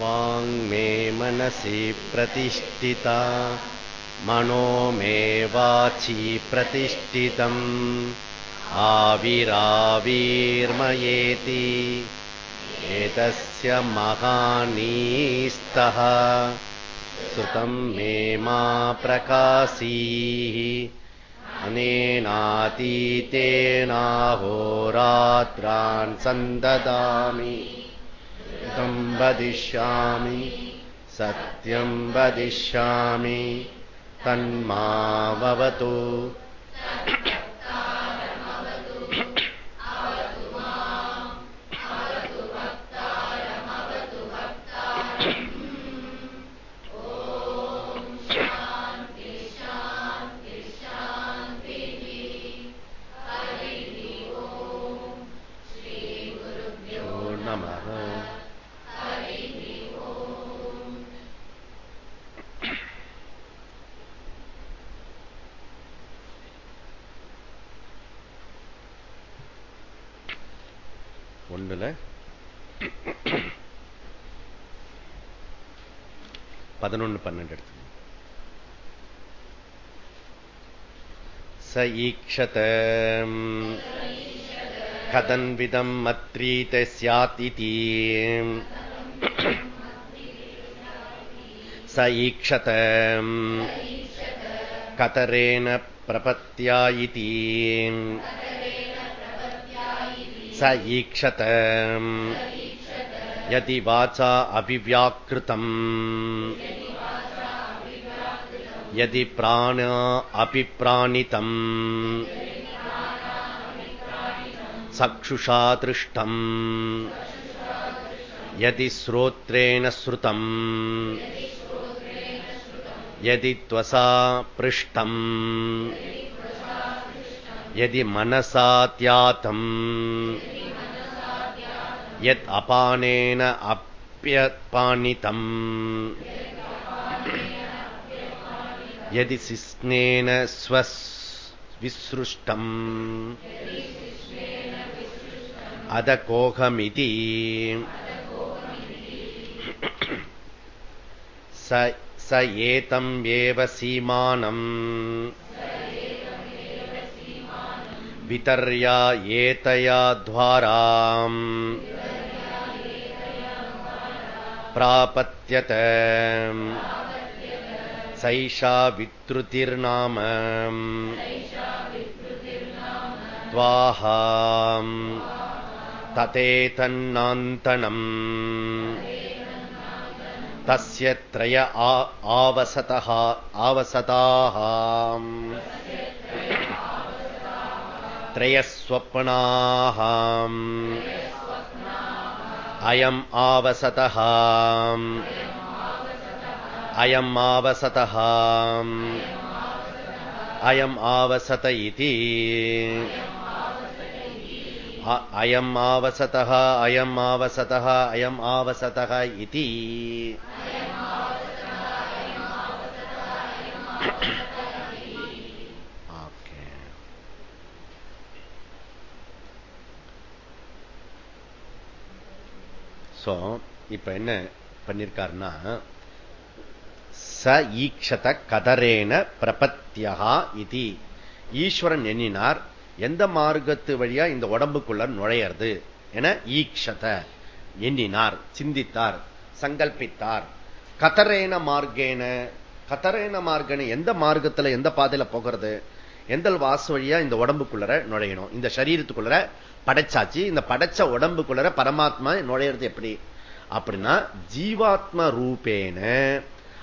मनसि प्रतिष्ठिता। मनो मे वाचि प्रतिष्ठितम्। आविराविर्मयेति। एतस्य महानीस्तः। श्रुतम् मे मा प्रकाशीः। अनेनातीतेनाहोरात्रान् सन्ददामि वदिष्यामि सत्यम् वदिष्यामि तन्मावतु பதினொன்னு பன்னெண்டு எடுத்து ச ஈக்ஷத கதன்விதம் மத்ரீத சாத் இதி स ईक्षत कतरेण प्रपत्या इति स ईक्षत यदि वाचा अभिव्याकृतम् यदि प्राण अपि प्राणितम् चक्षुषा दृष्टम् यदि श्रोत्रेण श्रुतम् यदि त्वसा पृष्टम् यदि मनसा त्यातम् यत् अपानेन अप्यपानितम् यदि शिस्नेन स्वविसृष्टम् अदकोहमिति स स एतम् एव सीमानम् वितर्या एतया द्वाराम् प्रापत्यत सैषा विद्रुतिर्नाम त्वाहाम् ततेतन्नान्तनम् तस्य त्रय आवसतः आवसताः त्रयस्वप्नाः अयम् आवसतः अयम् आवसतः अयम् आवसत इति अयम् आवसतः अयम् आवसतः अयम् आवसतः इति சோ இப்ப என்ன பண்ணிருக்காருன்னா ச ஈக்ஷத கதரேன பிரபத்தியா இது. ஈஸ்வரன் எண்ணினார் எந்த மார்க்கத்து வழியா இந்த உடம்புக்குள்ள நுழையிறது? என ஈக்ஷத எண்ணினார் சிந்தித்தார் சங்கல்பித்தார். கதரேன மார்க்கேன கதரேன மார்க்கேன எந்த மார்க்கத்துல எந்த பாதையில போகிறது? எந்த வாசு வழியா இந்த உடம்புக்குள்ளர நுழையணும்? இந்த சரீரத்துக்குள்ளர படைச்சாச்சு. இந்த படைச்ச உடம்புக்குள்ளர பரமாத்மா நுழையிறது எப்படி? அப்படின்னா ஜீவாத்ம ரூபேன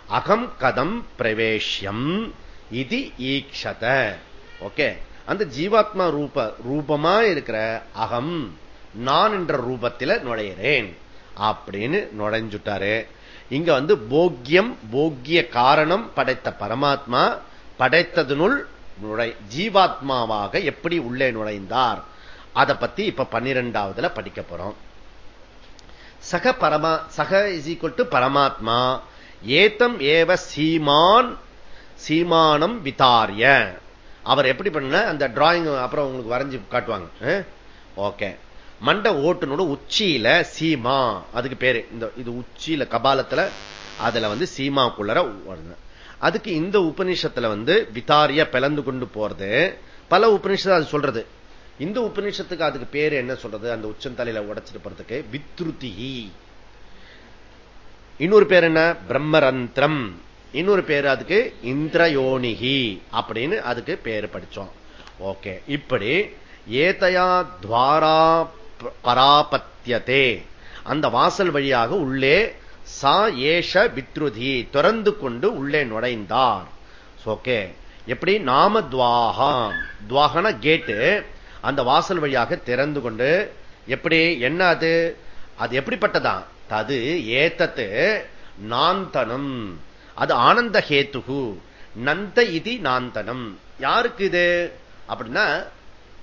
அகம் கதம் பிரவேஷ்யம் இது ஈக்ஷத. ஓகே? அந்த ஜீவாத்மா ரூப ரூபமா இருக்கிற அகம் நான் என்ற ரூபத்தில் நுழையிறேன். அப்படின்னு நுழைஞ்சுட்டாரு. இங்க வந்து போக்கியம் போக்கிய காரணம் படைத்த பரமாத்மா படைத்ததனுள் நுழை ஜீவாத்மாவாக எப்படி உள்ளே நுழைந்தார்? அதை பத்தி இப்ப பன்னிரெண்டாவதுல படிக்க போறோம். சக பரமா சக இஸ் ஈக்குவல் டு பரமாத்மா. ஏத்தம் ஏவ சீமான் சீமானம் விதாரிய. அவர் எப்படி பண்ண அந்த டிராயிங் அப்புறம் உங்களுக்கு வரைஞ்சு காட்டுவாங்க. ஓகே மண்ட ஓட்டுனோட உச்சியில சீமா. அதுக்கு பேரு. இந்த இது உச்சியில கபாலத்துல அதுல வந்து சீமாக்குள்ளர வருது அதுக்கு இந்த உபநிஷத்துல வந்து விதாரிய பிளந்து கொண்டு போறது. பல உபநிஷத்தை அது சொல்றது. இந்த உபநிஷத்துக்கு அதுக்கு பேரு என்ன சொல்றது? அந்த உச்சந்தலையில உடைச்சிட்டு போறதுக்கு வித்ருதி இன்னொரு பேர் என்ன? பிரம்மரந்திரம். இன்னொரு பேர் அதுக்கு இந்திரயோனிகி அப்படின்னு அதுக்கு பேரு படிச்சோம். ஓகே. இப்படி ஏதையா துவாரா பராபத்தியதே. அந்த வாசல் வழியாக உள்ளே சா ஏஷ வித்ருதி திறந்து கொண்டு உள்ளே நுழைந்தார். ஓகே எப்படி? நாம துவாகா துவாகன கேட்டு அந்த வாசல் வழியாக திறந்து கொண்டு எப்படி என்ன அது? அது எப்படிப்பட்டதான் தது ஏத்தத்து நாந்தனம். அது ஆனந்த ஹேத்துகு. நந்த இது நாந்தனம். யாருக்கு இது? அப்படின்னா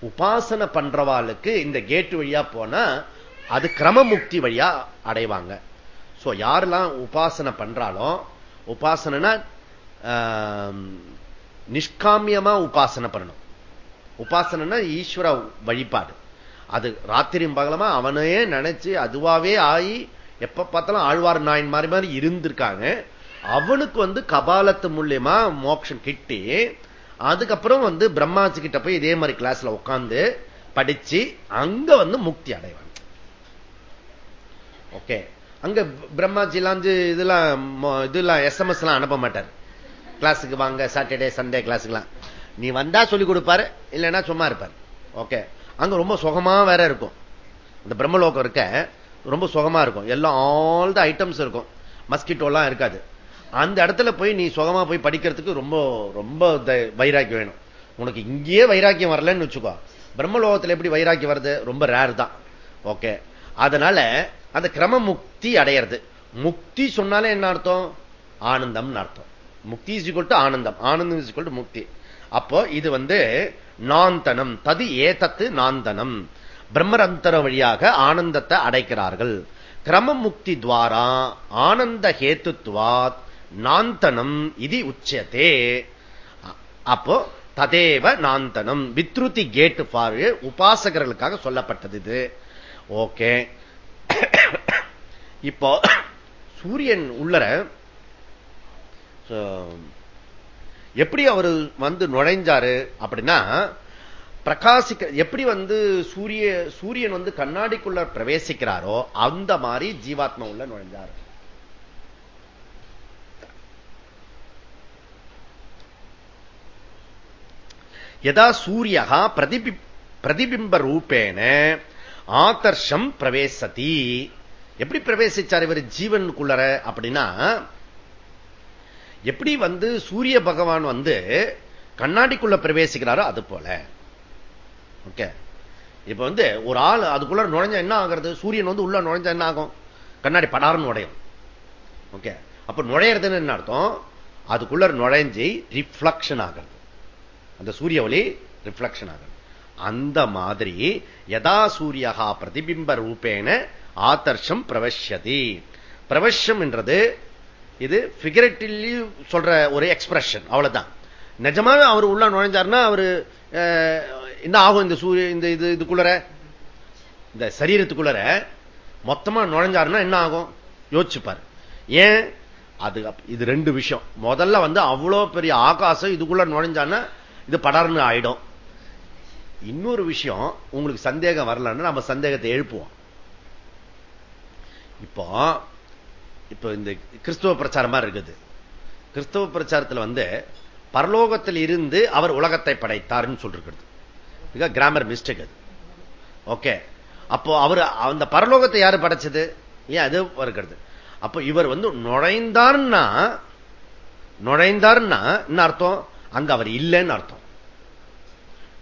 உபாசனை பண்றவாளுக்கு இந்த கேட்டு வழியா போனா அது கிரமமுக்தி வழியா அடைவாங்க. சோ யாரெல்லாம் உபாசனை பண்றாலும் உபாசனைனா நிஷ்காமியமா உபாசனை பண்ணணும். உபாசனைன்னா ஈஸ்வர வழிபாடு. அது ராத்திரியும் பகலமா? அவனையே நினைச்சு அதுவாவே ஆகி எப்ப பார்த்தாலும் ஆழ்வார் நாயன் மாதிரி மாதிரி இருந்திருக்காங்க. அவனுக்கு வந்து கபாலத்து மூலியமா மோட்சம் கிட்டி அதுக்கப்புறம் வந்து பிரம்மாஜி கிட்ட போய் இதே மாதிரி கிளாஸ்ல உட்காந்து படிச்சு அங்க வந்து முக்தி அடைவாங்க ஓகே. அங்க பிரம்மாஜிலாம் இதெல்லாம் இதெல்லாம் எஸ்எம்எஸ் எல்லாம் அனுப்ப மாட்டார். கிளாஸுக்கு வாங்க சாட்டர்டே சண்டே கிளாஸுக்குலாம் நீ வந்தா சொல்லிக் கொடுப்பாரு இல்லைன்னா சும்மா இருப்பார். ஓகே. அங்க ரொம்ப சுகமா வேற இருக்கும். இந்த பிரம்மலோகம் இருக்க ரொம்ப சுகமா இருக்கும். எல்லாம் ஆல் த ஐட்டம்ஸ் இருக்கும். மஸ்கிட்டோலாம் இருக்காது. அந்த இடத்துல போய் நீ சுகமா போய் படிக்கிறதுக்கு ரொம்ப ரொம்ப வைராக்கியம் வேணும். உனக்கு இங்கேயே வைராக்கியம் வரலன்னு வச்சுக்கோ. பிரம்மலோகத்தில் எப்படி வைராக்கியம் வருது ரொம்ப ரேர் தான். ஓகே. அதனால அந்த கிரம முக்தி அடையிறது. முக்தி சொன்னாலே என்ன அர்த்தம்? ஆனந்தம் அர்த்தம். முக்தி இஸ் ஆனந்தம். ஆனந்தம் இஸ் முக்தி. அப்போ இது வந்து நாந்தனம். தது ஏதத்து நாந்தனம். பிரம்மரந்தர வழியாக ஆனந்தத்தை அடைக்கிறார்கள். கிரம முக்தி துவாரா ஆனந்த ஹேத்துவாத் நாந்தனம் இது உச்சதே அப்போ ததேவ நாந்தனம். வித்ருதி கேட் ஃபார் உபாசகர்களுக்காக சொல்லப்பட்டது இது. ஓகே. இப்போ சூரியன் உள்ளர எப்படி அவர் வந்து நுழைஞ்சாரு அப்படின்னா பிரகாசிக்க எப்படி வந்து சூரிய சூரியன் வந்து கண்ணாடிக்குள்ள பிரவேசிக்கிறாரோ அந்த மாதிரி ஜீவாத்மா உள்ள நுழைஞ்சாரு. யதா சூரியகா பிரதிபி பிரதிபிம்ப ரூபேன ஆதர்ஷம் பிரவேசதி. எப்படி பிரவேசிச்சார் இவர் ஜீவனுக்குள்ளர அப்படின்னா எப்படி வந்து சூரிய பகவான் வந்து கண்ணாடிக்குள்ள பிரவேசிக்கிறாரோ அது போல. ஓகே? இப்ப வந்து ஒரு ஆள் அதுக்குள்ள நுழைஞ்ச என்ன ஆகிறது? சூரியன் வந்து உள்ள நுழைஞ்ச என்ன ஆகும்? கண்ணாடி படாரம் நுழையும் ஓகே? அப்ப நுழையிறதுன்னு என்ன அர்த்தம்? அதுக்குள்ள நுழைஞ்சி ரிஃப்ளக்ஷன் ஆகிறது. அந்த சூரிய ஒளி ரிஃப்ளக்ஷன் ஆகிறது. அந்த மாதிரி யதா சூரியகா பிரதிபிம்ப ரூபேன ஆதர்ஷம் பிரவசியதி பிரவசம் என்றது இது பிகரட்டிவ்லி சொல்ற ஒரு எக்ஸ்பிரஷன் அவ்வளவுதான். நிஜமாவே அவர் உள்ள நுழைஞ்சாருன்னா அவரு என்ன ஆகும் இந்த சூரிய இந்த இது இதுக்குள்ளர இந்த சரீரத்துக்குள்ளர மொத்தமா நுழைஞ்சாருன்னா என்ன ஆகும்? யோசிச்சுப்பார். ஏன்? அது இது ரெண்டு விஷயம். முதல்ல வந்து அவ்வளவு பெரிய ஆகாசம் இதுக்குள்ள நுழைஞ்சான்னா இது படர்னு ஆயிடும். இன்னொரு விஷயம் உங்களுக்கு சந்தேகம் வரலன்னா நம்ம சந்தேகத்தை எழுப்புவோம். இப்போ இப்போ இந்த கிறிஸ்துவ பிரச்சாரம் மாதிரி இருக்குது. கிறிஸ்தவ பிரச்சாரத்தில் வந்து பரலோகத்தில் இருந்து அவர் உலகத்தை படைத்தார்னு சொல்லிருக்கிறது. கிராமர் மிஸ்டேக் அது. ஓகே அப்போ அவர் அந்த பரலோகத்தை யாரு படைச்சது? ஏன் அது வருகிறது? அப்போ இவர் வந்து நுழைந்தார்னா நுழைந்தார்னா என்ன அர்த்தம்? அங்க அவர் இல்லைன்னு அர்த்தம்.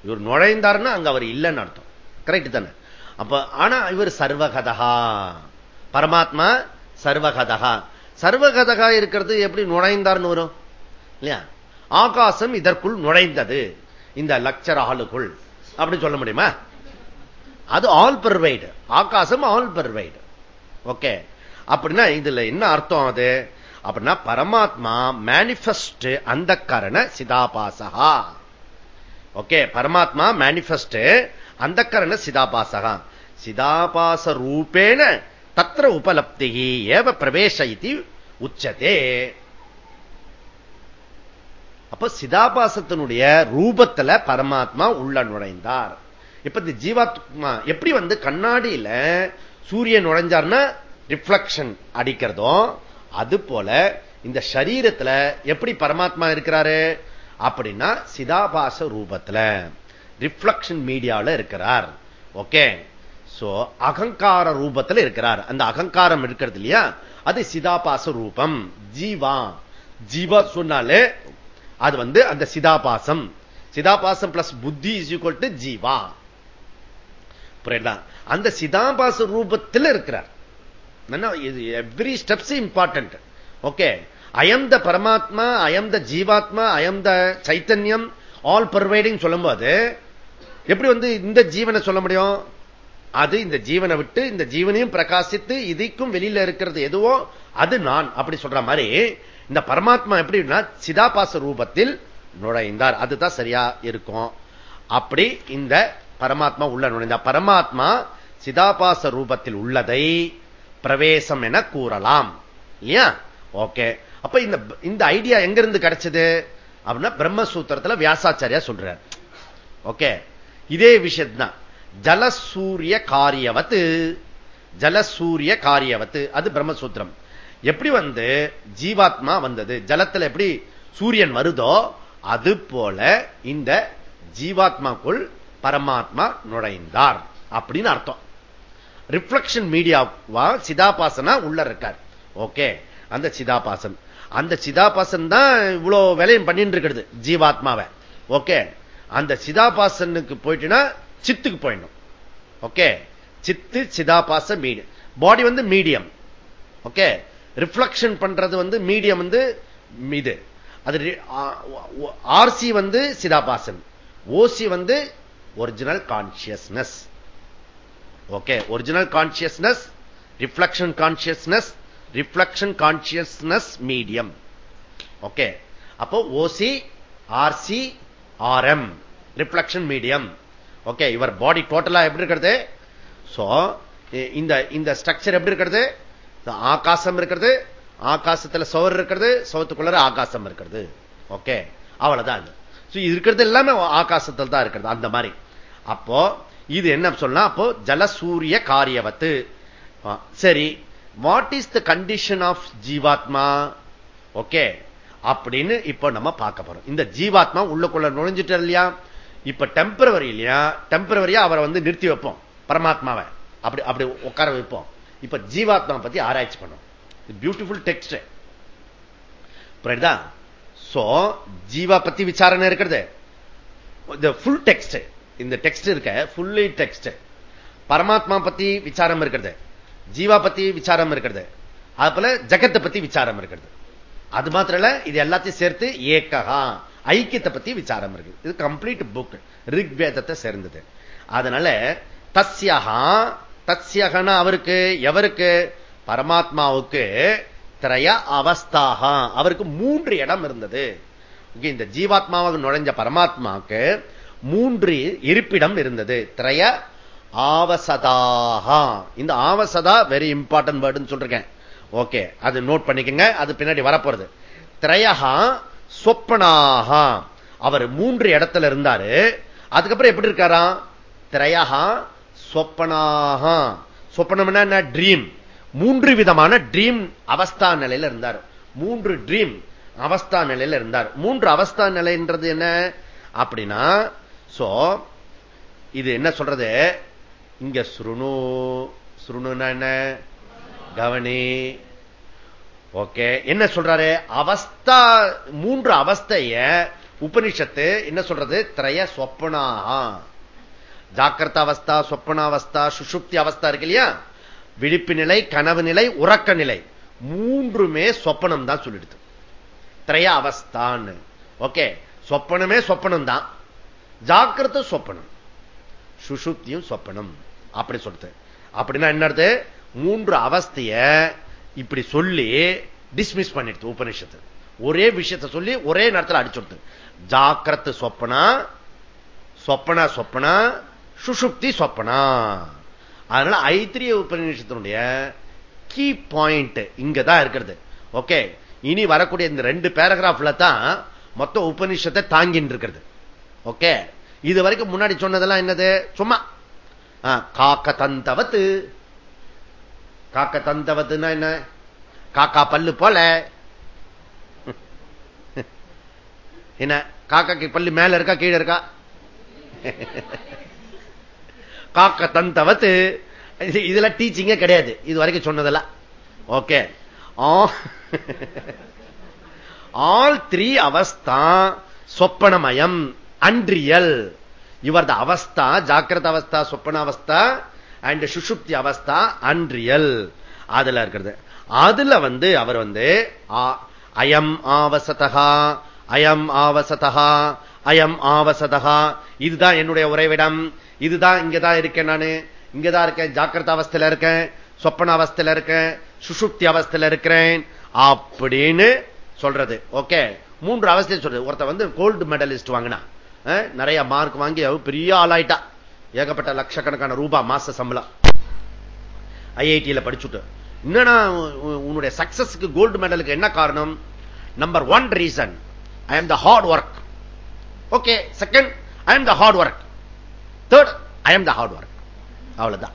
இவர் நுழைந்தார்னா அங்க அவர் இல்லைன்னு அர்த்தம். கரெக்ட் தானே? அப்ப ஆனா இவர் சர்வகதா பரமாத்மா சர்வகதகா. சர்வகதகா இருக்கிறது எப்படி நுழைந்தார்னு வரும்? இல்லையா? ஆகாசம் இதற்குள் நுழைந்தது. இந்த லக்சர் ஆளுக்குள். அப்படின்னு சொல்ல முடியுமா? அது ஆல் பெர்வைடு ஆகாசம் ஆல் பெர்வைடு ஓகே அப்படின்னா இதுல என்ன அர்த்தம் அது? அப்படின்னா பரமாத்மா மேனிபெஸ்ட் அந்த கரண சிதாபாசகா. ஓகே பரமாத்மா மேனிபெஸ்ட் அந்த கரண சிதாபாசகா. சிதாபாச ரூபேன தத்திர உபலப்தி ஏவ பிரவேச இது உச்சதே அப்ப சிதாபாசத்தினுடைய ரூபத்துல பரமாத்மா உள்ள நுழைந்தார் இப்ப இந்த ஜீவாத்மா எப்படி வந்து கண்ணாடியில சூரியன் நுழைஞ்சார்னா ரிஃப்ளக்ஷன் அடிக்கிறதும் அது போல இந்த சரீரத்துல எப்படி பரமாத்மா இருக்கிறாரு அப்படின்னா சிதாபாச ரூபத்துல ரிஃப்ளக்ஷன் மீடியாவில் இருக்கிறார் ஓகே சோ அகங்கார ரூபத்தில் இருக்கிறார். அந்த அகங்காரம் இருக்கிறது இல்லையா? அது சிதாபாச ரூபம். ஜீவா ஜீவா சொன்னாலே அது வந்து அந்த சிதாபாசம். சிதாபாசம் பிளஸ் புத்தி இஸ் ஈக்குவல் டு ஜீவா. புரியுதா? அந்த சிதாபாச ரூபத்தில் இருக்கிறார். எவ்ரி ஸ்டெப்ஸ் இம்பார்ட்டன்ட் ஓகே அயம் த பரமாத்மா அயம் த ஜீவாத்மா அயம் த சைத்தன்யம் ஆல் பர்வைடிங் சொல்லும் போது எப்படி வந்து இந்த ஜீவனை சொல்ல முடியும்? அது இந்த ஜீவனை விட்டு இந்த ஜீவனையும் பிரகாசித்து இதுக்கும் வெளியில இருக்கிறது எதுவோ அது நான் அப்படி சொல்ற மாதிரி இந்த பரமாத்மா எப்படின்னா சிதாபாச ரூபத்தில் நுழைந்தார். அதுதான் சரியா இருக்கும். அப்படி இந்த பரமாத்மா உள்ள நுழைந்தார். பரமாத்மா சிதாபாச ரூபத்தில் உள்ளதை பிரவேசம் என கூறலாம். இல்லையா? ஓகே. அப்ப இந்த இந்த ஐடியா எங்கிருந்து கிடைச்சது? அப்படின்னா பிரம்மசூத்திரத்துல வியாசாச்சாரியா சொல்றார். ஓகே. இதே விஷயத்தான். ஜலசூரிய காரியவத்து. ஜலசூரிய காரியவத்து. அது பிரம்மசூத்திரம். எப்படி வந்து ஜீவாத்மா வந்தது? ஜலத்துல எப்படி சூரியன் வருதோ அது போல இந்த ஜீவாத்மாக்குள் பரமாத்மா நுழைந்தார் அப்படின்னு அர்த்தம். ரிஃப்ளக்ஷன் மீடியாவா சிதாபாசனா உள்ள இருக்கார். ஓகே அந்த சிதாபாசன். அந்த சிதாபாசன் தான் இவ்வளவு வேலையும் பண்ணிட்டு இருக்கிறது ஜீவாத்மாவை. ஓகே அந்த சிதாபாசனுக்கு போயிட்டுனா சித்துக்கு போயிடணும். ஓகே? சித்து சிதாபாச மீடியம். பாடி வந்து மீடியம். ஓகே? ரிஃப்ளக்ஷன் பண்றது வந்து மீடியம் வந்து இது. அது ஆர்சி வந்து சிதாபாசன். ஓசி வந்து original consciousness okay? Original consciousness reflection consciousness reflection consciousness medium. Okay? அப்போ OC RC RM. Reflection medium. Okay இவர் பாடி டோட்டலா எப்படி இருக்கிறது? சோ இந்த இந்த ஸ்ட்ரக்சர் எப்படி இருக்கிறது? ஆகாசம் இருக்கிறது ஆகாசத்துல சவர் இருக்கிறது சவத்துக்குள்ள ஆகாசம் இருக்கிறது. ஓகே அவ்வளவுதான். இது இருக்கிறது எல்லாமே ஆகாசத்தில் தான் இருக்கிறது அந்த மாதிரி. அப்போ இது என்ன சொல்லலாம் அப்போ ஜலசூரிய காரியவத்து. சரி what is the condition of ஜீவாத்மா? ஓகே அப்படின்னு இப்ப நம்ம பார்க்க போறோம். இந்த ஜீவாத்மா உள்ளுக்குள்ள நுழைஞ்சிட்டு இல்லையா? இப்ப டெம்பரவரி இல்லையா? டெம்பரவரியா அவரை வந்து நிறுத்தி வைப்போம். பரமாத்மாவை. அப்படி அப்படி உட்கார வைப்போம். இப்ப ஜீவாத்மா பத்தி ஆராய்ச்சி பண்ணும். பியூட்டிஃபுல் டெக்ஸ்ட் புரியுதா? சோ ஜீவா பத்தி விசாரணை இருக்கிறது. ஃபுல் டெக்ஸ்ட் இந்த டெக்ஸ்ட் இருக்க ஃபுல்லி டெக்ஸ்ட் பரமாத்மா பத்தி விசாரம் இருக்கிறது. ஜீவா பத்தி விசாரம் இருக்கிறது. அது போல ஜகத்தை பத்தி விசாரம் இருக்கிறது. அது மாத்திரம் இல்ல இது எல்லாத்தையும் சேர்த்து ஏக்ககா ஐக்கியத்தை பத்தி விசாரம் இருக்கு. இது கம்ப்ளீட் புக் ரிக்வேதத்தை சேர்ந்தது. அதனால தஸ்யகா தஸ்யகன அவருக்கு எவருக்கு? பரமாத்மாவுக்கு திரைய அவஸ்தாக அவருக்கு மூன்று இடம் இருந்தது. இந்த ஜீவாத்மாவாக நுழைஞ்ச பரமாத்மாவுக்கு மூன்று இருப்பிடம் இருந்தது. திரைய ஆவசதாக இந்த ஆவசதா வெரி இம்பார்ட்டன்ட் வேர்டுன்னு சொல்றேன் ஓகே அது நோட் பண்ணிக்கங்க. அது பின்னாடி வரப்போறது. திரையகா சொப்பனாக. அவர் மூன்று இடத்துல இருந்தாரு. அதுக்கப்புறம் எப்படி இருக்காராம் திரையகா சொப்பனாக. சொப்பனம்னா என்ன? ட்ரீம் மூன்று விதமான ட்ரீம் அவஸ்தா நிலையில இருந்தார். மூன்று ட்ரீம் அவஸ்தா நிலையில இருந்தார். மூன்று அவஸ்தா நிலைன்றது என்ன? அப்படின்னா சோ இது என்ன சொல்றது? இங்க சுருணு. சுருணுன்னா என்ன? கவனி. ஓகே. என்ன சொல்றாரு? அவஸ்தா மூன்று அவஸ்தைய உபனிஷத்து என்ன சொல்றது? திரைய சொப்பனா ஜாக்கிரத அவஸ்தா சொப்பனாவஸ்தா சுசுப்தி அவஸ்தா இருக்கு இல்லையா? விழிப்பு நிலை கனவு நிலை உறக்க நிலை. மூன்றுமே சொப்பனம் தான் சொல்லிடுது. திரைய அவஸ்தான்னு. ஓகே. சொப்பனமே சொப்பனம் தான். ஜாக்கிரத சொப்பனம். சுசுப்தியும் சொப்பனம். அப்படி சொல்றது அப்படின்னா என்ன மூன்று அவஸ்தைய இப்படி சொல்லி டிஸ்மிஸ் பண்ணிடுது உபனிஷத்து ஒரே விஷயத்தை சொல்லி ஒரே நேரத்தில் அடிச்சுடுது. ஜாக்கிரத்து சொப்பனா சொப்பனா சொப்பனா சுசுப்தி சொப்பனா. அதனால ஐத்திரிய உபநிஷத்தினுடைய கீ பாயிண்ட் இங்கதான் இருக்கிறது. ஓகே இனி வரக்கூடிய இந்த ரெண்டு பேராகிராஃப்ல தான் மொத்த உபநிஷத்தை தாங்கின்னு இருக்கிறது. ஓகே இது வரைக்கும் முன்னாடி சொன்னதெல்லாம் என்னது? சும்மா. காக்க தந்தவத்து காக்க தந்தவதுன்னா என்ன காக்கா பல்லு போல. என்ன காக்காக்கு பல்லு மேல இருக்கா கீழே இருக்கா? காக்க தந்தவத்து. இதெல்லாம் டீச்சிங்கே கிடையாது. இது வரைக்கும் சொன்னதெல்லாம். ஓகே ஆல் த்ரீ அவஸ்தா சொப்பனமயம். அன்றியல். இவரது அவஸ்தா ஜாக்கிரத அவஸ்தா சொப்பன அவஸ்தா அண்ட் சுஷுப்தி அவஸ்தா அன்றியல். அதுல இருக்கிறது அதுல வந்து அவர் வந்து அயம் ஆவசதகா அயம் ஆவசதகா அயம் ஆவசதகா. இதுதான் என்னுடைய உறைவிடம். இதுதான் இங்கதான் இருக்கேன் நானு. இங்கதான் இருக்கேன். ஜாக்கிரத அவஸ்தையில இருக்கேன். சொப்பன அவஸ்தையில இருக்கேன். சுசுப்தி அவஸ்தையில இருக்கிறேன். அப்படின்னு சொல்றது. ஓகே. மூன்று அவஸ்தையை சொல்றது. ஒருத்த வந்து கோல்டு மெடலிஸ்ட் வாங்கினா நிறைய மார்க் வாங்கி பெரிய ஆளாயிட்டா. ஏகப்பட்ட லட்சக்கணக்கான ரூபாய் மாச சம்பளம். ஐஐடியில படிச்சுட்டு. என்னன்னா உன்னுடைய சக்சஸ்க்கு கோல்டு மெடலுக்கு என்ன காரணம்? Number one reason I am the hard work okay second I am the hard work third I am the hard work அவ்வளவுதான்.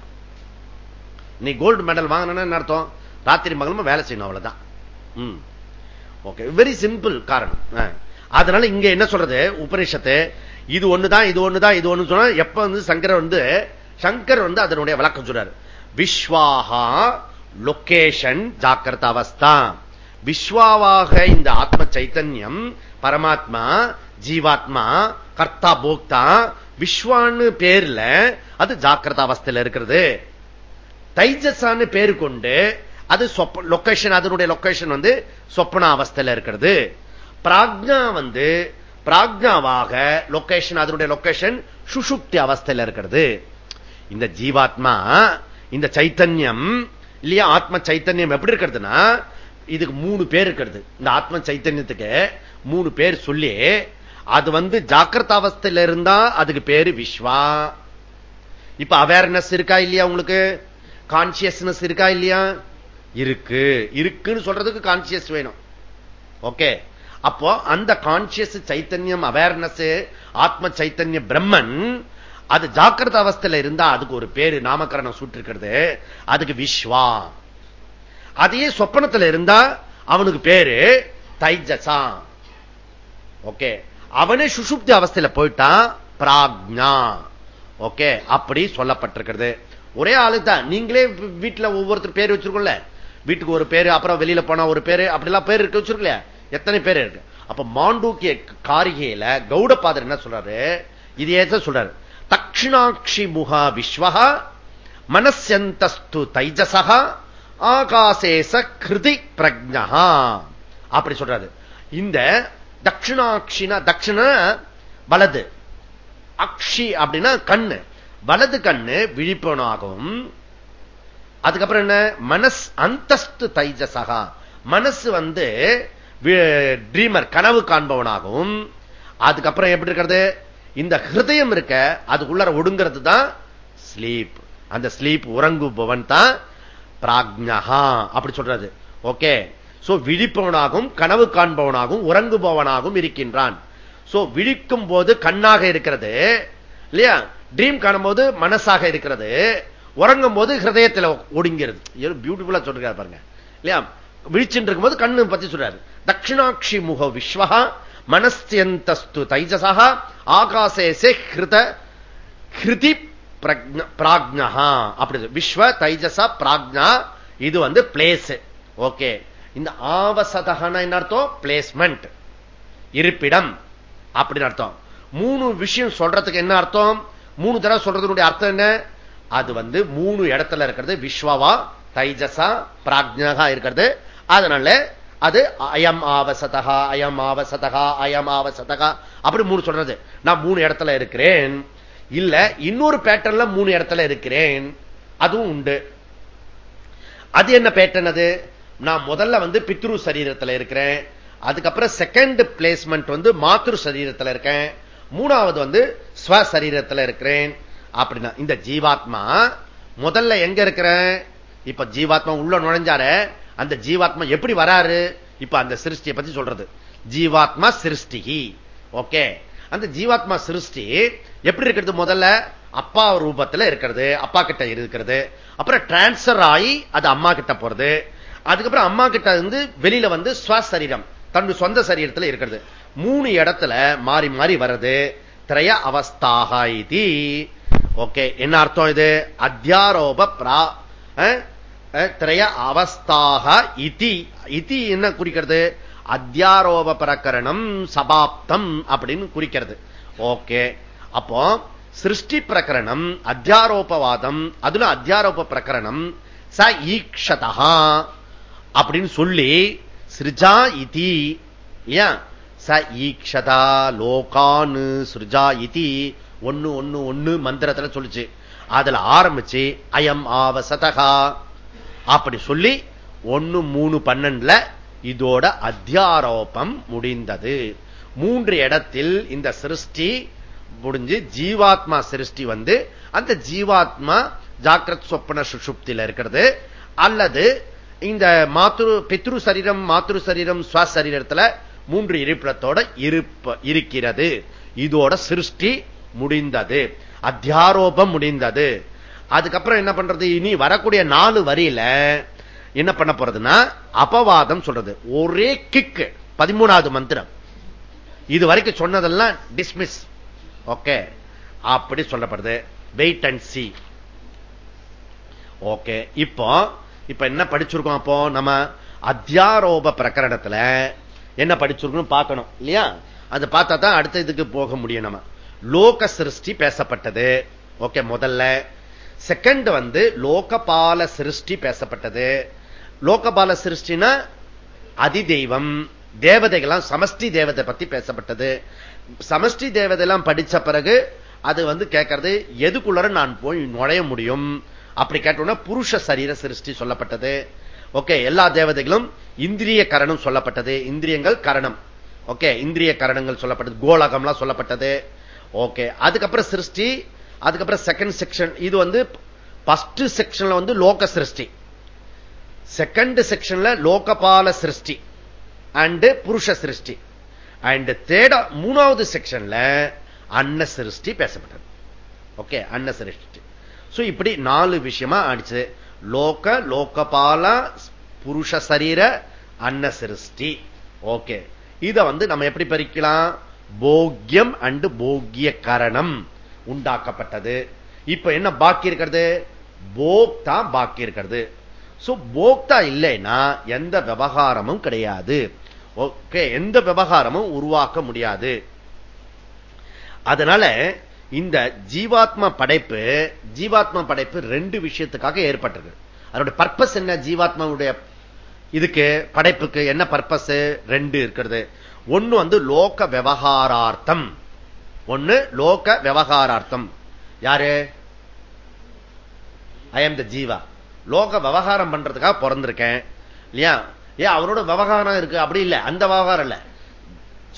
நீ கோல்டு மெடல் வாங்கின அர்த்தம்? ராத்திரி மகளும் வேலை செய்யணும் அவ்வளவுதான். ஓகே வெரி சிம்பிள் காரணம். அதனால இங்க என்ன சொல்றது? உபனிஷத்து இது ஒண்ணுதான் இது ஒண்ணுதான் இது ஒண்ணு சொன்னா எப்ப வந்து சங்கர் வந்து சங்கர் வந்து அதனுடைய விளக்கம் சொல்றாரு. விஸ்வாகா லொக்கேஷன் ஜாக்கிரத அவஸ்தா விஸ்வாவாக இந்த ஆத்ம சைத்தன்யம் பரமாத்மா ஜீவாத்மா கர்த்தா போக்தா விஸ்வான்னு பேர்ல அது ஜாக்கிரத அவஸ்தையில இருக்கிறது. தைஜஸான்னு பேர் கொண்டு அது லொக்கேஷன் அதனுடைய லொக்கேஷன் வந்து சொப்பன அவஸ்தையில இருக்கிறது. பிராக்ஞா வந்து பிராக்ஞாவாக லொக்கேஷன் அதனுடைய லொக்கேஷன் சுசுப்தி அவஸ்தையில இருக்கிறது. இந்த ஜீவாத்மா இந்த சைத்தன்யம் இல்லையா ஆத்ம சைத்தன்யம் எப்படி இருக்கிறதுனா இதுக்கு மூணு பேர் இருக்கிறது. இந்த ஆத்ம சைத்தன்யத்துக்கு மூணு பேர் சொல்லி அது வந்து ஜாக்கிரத அவஸ்தையில இருந்தா அதுக்கு பேரு விஸ்வா இப்ப அவேர்னஸ் இருக்கா இல்லையா உங்களுக்கு? கான்சியஸ்னஸ் இருக்கா இல்லையா? இருக்கு. இருக்குன்னு சொல்றதுக்கு கான்சியஸ் வேணும். ஓகே அப்போ அந்த கான்சியஸ் சைத்தன்யம் அவேர்னஸ் ஆத்ம சைத்தன்ய பிரம்மன் அது ஜாக்கிரத அவஸ்தையில இருந்தா அதுக்கு ஒரு பேரு நாமக்கரணம் சூட்டிருக்கிறது. அதுக்கு விஸ்வா அதையே சொப்பனத்தில் இருந்தா அவனுக்கு பேரு தைஜசா. ஓகே. அவனே சுசுப்தி அவஸ்தையில போயிட்டான் பிராக்ஞா. ஓகே. அப்படி சொல்லப்பட்டிருக்கிறது. ஒரே ஆளு தான் நீங்களே வீட்டுல ஒவ்வொருத்தர் பேர் வச்சிருக்கோம்ல. வீட்டுக்கு ஒரு பேரு அப்புறம் வெளியில போனா ஒரு பேரு அப்படிலாம் பேர் இருக்க வச்சிருக்கல எத்தனை பேர் இருக்கு? அப்ப மாண்டூக்கிய காரிகையில கௌடபாதர் என்ன சொல்றாரு? இது ஏன் சொல்றாரு. தட்சிணாட்சி முகா விஸ்வகா மனசந்தஸ்து தைஜசகா ஆகாசேச கிருதி பிரஜா அப்படி சொல்றாரு. இந்த தட்சிணாட்சினா தட்சிண வலது. அக்ஷி அப்படின்னா கண்ணு. வலது கண்ணு விழிப்பனாகவும் அதுக்கப்புறம் என்ன? மனஸ் அந்தஸ்து தைஜசகா மனசு வந்து ட்ரீமர் கனவு காண்பவனாகவும் அதுக்கப்புறம் எப்படி இருக்கிறது? இந்த ஹிருதயம் இருக்க அதுக்குள்ள ஒடுங்கிறது தான் ஸ்லீப் அந்த ஸ்லீப் உறங்குபவன் தான் பிராக்ஞகா அப்படி சொல்றது. ஓகே. சோ விழிப்பவனாகவும் கனவு காண்பவனாகவும் உறங்குபவனாகவும் இருக்கின்றான். சோ விழிக்கும் போது கண்ணாக இருக்கிறது இல்லையா? ட்ரீம் காணும் போது மனசாக இருக்கிறது உறங்கும் போது ஹிருதயத்தில் ஒடுங்கிறது. பியூட்டிஃபுல்லா சொல்றாரு பாருங்க. இல்லையா? விழிச்சுட்டு இருக்கும்போது கண்ணு பத்தி சொல்றாரு. தட்சிணாட்சி முக விஸ்வகா மனஸ்தியந்தஸ்து தைஜசா ஆகாசேசே ஹிருத ஹிருதி பிராக்ஞா அப்படி விஸ்வ தைஜசா பிராக்ஞா இது வந்து பிளேஸ் ஓகே. இந்த ஆவசதகன என்ன அர்த்தம்? பிளேஸ்மெண்ட் இருப்பிடம். அப்படின்னு அர்த்தம். மூணு விஷயம் சொல்றதுக்கு என்ன அர்த்தம்? மூணு தடவை சொல்றதுடைய அர்த்தம் என்ன? அது வந்து மூணு இடத்துல இருக்கிறது. விஸ்வவா தைஜசா பிராக்ஞகா இருக்கிறது. அதனால அது அயம் ஆவசதகா அயம் ஆவசதகா அயம் ஆவசதகா. அப்படி மூணு சொல்றது. நான் மூணு இடத்துல இருக்கிறேன். இல்ல இன்னொரு பேட்டர்ல மூணு இடத்துல இருக்கிறேன். அதுவும் உண்டு. அது என்ன பேட்டர்ன் அது? நான் முதல்ல வந்து பித்ரு சரீரத்தில் இருக்கிறேன். அதுக்கப்புறம் செகண்ட் பிளேஸ்மெண்ட் வந்து மாத்ரு சரீரத்தில் இருக்கேன். மூணாவது வந்து ஸ்வ சரீரத்தில் இருக்கிறேன். அப்படின்னா இந்த ஜீவாத்மா முதல்ல எங்க இருக்கிறேன்? இப்ப ஜீவாத்மா உள்ள நுழைஞ்சாரு அந்த ஜீவாத்மா எப்படி வராரு? இப்ப அந்த சிருஷ்டியை பத்தி சொல்றது. ஜீவாத்மா சிருஷ்டி. ஓகே. அந்த ஜீவாத்மா சிருஷ்டி எப்படி இருக்கிறது முதல்ல? அப்பா ரூபத்துல இருக்கிறது அப்பா கிட்ட இருக்கிறது. அப்புறம் டிரான்ஸ்பர் ஆகி அது அம்மா கிட்ட போறது. அதுக்கப்புறம் அம்மா கிட்ட இருந்து வெளியில வந்து ஸ்வசரீரம் தன்னுடைய சொந்த சரீரத்தில் இருக்கிறது. மூணு இடத்துல மாறி மாறி வர்றது. திரைய அவஸ்தாக இது. ஓகே. என்ன அர்த்தம் இது? அத்தியாரோப திரைய அவஸ்தாக இதி இதி என்ன குறிக்கிறது? அத்தியாரோப பிரகரணம் சபாப்தம் அப்படின்னு குறிக்கிறது. ஓகே. அப்போ சிருஷ்டி பிரகரணம் அத்தியாரோபவாதம் அதுல அத்தியாரோப பிரகரணம் ச ஈக்ஷதா அப்படின்னு சொல்லி சிருஜா இதி இல்லையா ச ஈக்ஷதா லோகானு சிருஜா இதி ஒன்னு ஒன்னு ஒன்னு மந்திரத்துல சொல்லுச்சு. அதுல ஆரம்பிச்சு அயம் ஆவசதகா அப்படி சொல்லி ஒன்னு மூணு பன்னெண்டுல இதோட அத்தியாரோபம் முடிந்தது. மூன்று இடத்தில் இந்த சிருஷ்டி முடிஞ்சு ஜீவாத்மா சிருஷ்டி வந்து அந்த ஜீவாத்மா ஜாக்கிரத் சொப்பன சுஷுப்தியில் இருக்கிறது. அல்லது இந்த மாத்ரு பித்ரு சரீரம் மாத்ரு சரீரம் சுவாசரீரத்தில் மூன்று இருப்பிடத்தோட இருப்ப இருக்கிறது. இதோட சிருஷ்டி முடிந்தது. அத்தியாரோபம் முடிந்தது. அதுக்கப்புறம் என்ன பண்றது? இனி வரக்கூடிய நாலு வரியில என்ன பண்ண போறதுன்னா அபவாதம் சொல்றது. ஒரே கிக்கு பதிமூணாவது மந்திரம். இது வரைக்கும் சொன்னதெல்லாம் டிஸ்மிஸ் ஓகே அப்படி சொல்லப்படுது. வெயிட் அண்ட் சி ஓகே இப்போ இப்ப என்ன படிச்சிருக்கோம் அப்போ? நம்ம அத்தியாரோப பிரகரணத்துல என்ன படிச்சிருக்கணும் பார்க்கணும். இல்லையா? அது பார்த்தா தான் அடுத்த இதுக்கு போக முடியும் நம்ம. லோக சிருஷ்டி பேசப்பட்டது. ஓகே முதல்ல செகண்ட் வந்து லோகபால சிருஷ்டி பேசப்பட்டது. லோகபால சிருஷ்டினா அதிதெய்வம் தேவதைகளாம் தேவதைகள்லாம் சமஷ்டி தேவதை பத்தி பேசப்பட்டது. சமஷ்டி தேவதை எல்லாம் படிச்ச பிறகு அது வந்து கேட்கறது எதுக்குள்ள நான் போய் நுழைய முடியும்? அப்படி கேட்டோம்னா புருஷ சரீர சிருஷ்டி சொல்லப்பட்டது. ஓகே எல்லா தேவதைகளும் இந்திரிய கரணம் சொல்லப்பட்டது. இந்திரியங்கள் கரணம். ஓகே இந்திரிய கரணங்கள் சொல்லப்பட்டது. கோலகம்லாம் சொல்லப்பட்டது. ஓகே அதுக்கப்புறம் சிருஷ்டி அதுக்கப்புறம் செகண்ட் செக்ஷன் இது வந்து பஸ்ட் செக்ஷன்ல வந்து லோக சிருஷ்டி. செகண்ட் செக்ஷன்ல லோகபால சிருஷ்டி அண்டு புருஷ சிருஷ்டி. அண்ட் தேர்ட் மூணாவது செக்ஷன்ல அன்ன சிருஷ்டி பேசப்பட்டது. ஓகே அன்ன சிருஷ்டி. இப்படி நாலு விஷயமா ஆடிச்சு லோக லோகபால புருஷ சரீர அன்ன சிருஷ்டி. ஓகே இத வந்து நம்ம எப்படி பறிக்கலாம் போக்கியம் அண்டு போக்கிய கரணம் உண்டாக்கப்பட்டது. இப்ப என்ன பாக்கி இருக்கிறது? போக்தா பாக்கி இருக்கிறது. போக்தா இல்லைன்னா எந்த விவகாரமும் கிடையாது. ஓகே எந்த விவகாரமும் உருவாக்க முடியாது. அதனால இந்த ஜீவாத்மா படைப்பு ஜீவாத்மா படைப்பு ரெண்டு விஷயத்துக்காக ஏற்பட்டிருக்கு. அதனுடைய பர்பஸ் என்ன? ஜீவாத்மாவுடைய இதுக்கு படைப்புக்கு என்ன பர்பஸ் ரெண்டு இருக்கிறது. ஒன்னு வந்து லோக விவகாரார்த்தம். ஒன்னு லோக விவகாரார்த்தம். யாரு? ஐ எம் த ஜீவா. லோக விவகாரம் பண்றதுக்காக பிறந்திருக்கேன். இல்லையா? ஏன் அவரோட விவகாரம் இருக்கு. அப்படி இல்லை. அந்த விவகாரம் இல்ல.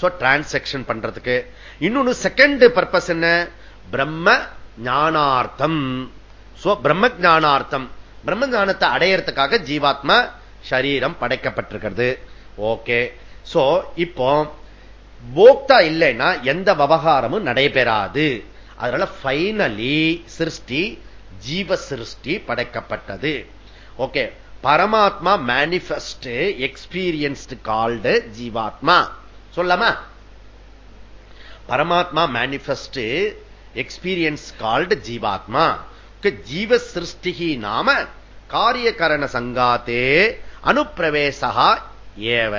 சோ டிரான்சாக்சன் பண்றதுக்கு. இன்னொன்னு செகண்ட் பர்பஸ் என்ன? பிரம்ம ஞானார்த்தம். சோ பிரம்ம ஞானார்த்தம். பிரம்ம ஞானத்தை அடையறதுக்காக ஜீவாத்மா சரீரம் படைக்கப்பட்டிருக்கிறது. ஓகே சோ இப்போ போக்தா இல்லைன்னா எந்த விவகாரமும் நடைபெறாது. அதனால பைனலி சிருஷ்டி ஜீவ சிருஷ்டி படைக்கப்பட்டது. ஓகே பரமாத்மா மேனிபெஸ்ட் எக்ஸ்பீரியன்ஸ்டு கால்டு ஜீவாத்மா. சொல்லாமா பரமாத்மா மேனிபெஸ்ட் எக்ஸ்பீரியன்ஸ் கால்டு ஜீவாத்மா. ஜீவ சிருஷ்டி நாம காரியகரண சங்காத்தே அனுப்பிரவேசா ஏவ.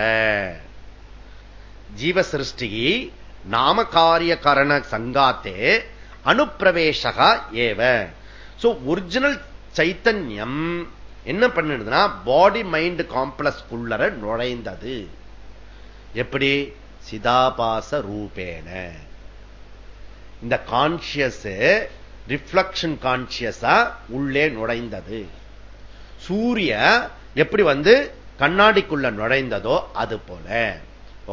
ஜீவ சிருஷ்டி நாம சங்காத்தே அனுப்பிரவேசகா ஏவ. சோ ஒரிஜினல் சைத்தன்யம் என்ன பண்ணுதுன்னா பாடி மைண்ட் காம்ப்ளெக்ஸ் குள்ளர நுழைந்தது. எப்படி? சிதாபாச ரூபேன. இந்த கான்சியஸ் ரிஃப்ளக்ஷன் கான்சியஸா உள்ளே நுழைந்தது. சூரிய எப்படி வந்து கண்ணாடிக்குள்ள நுழைந்ததோ அது போல.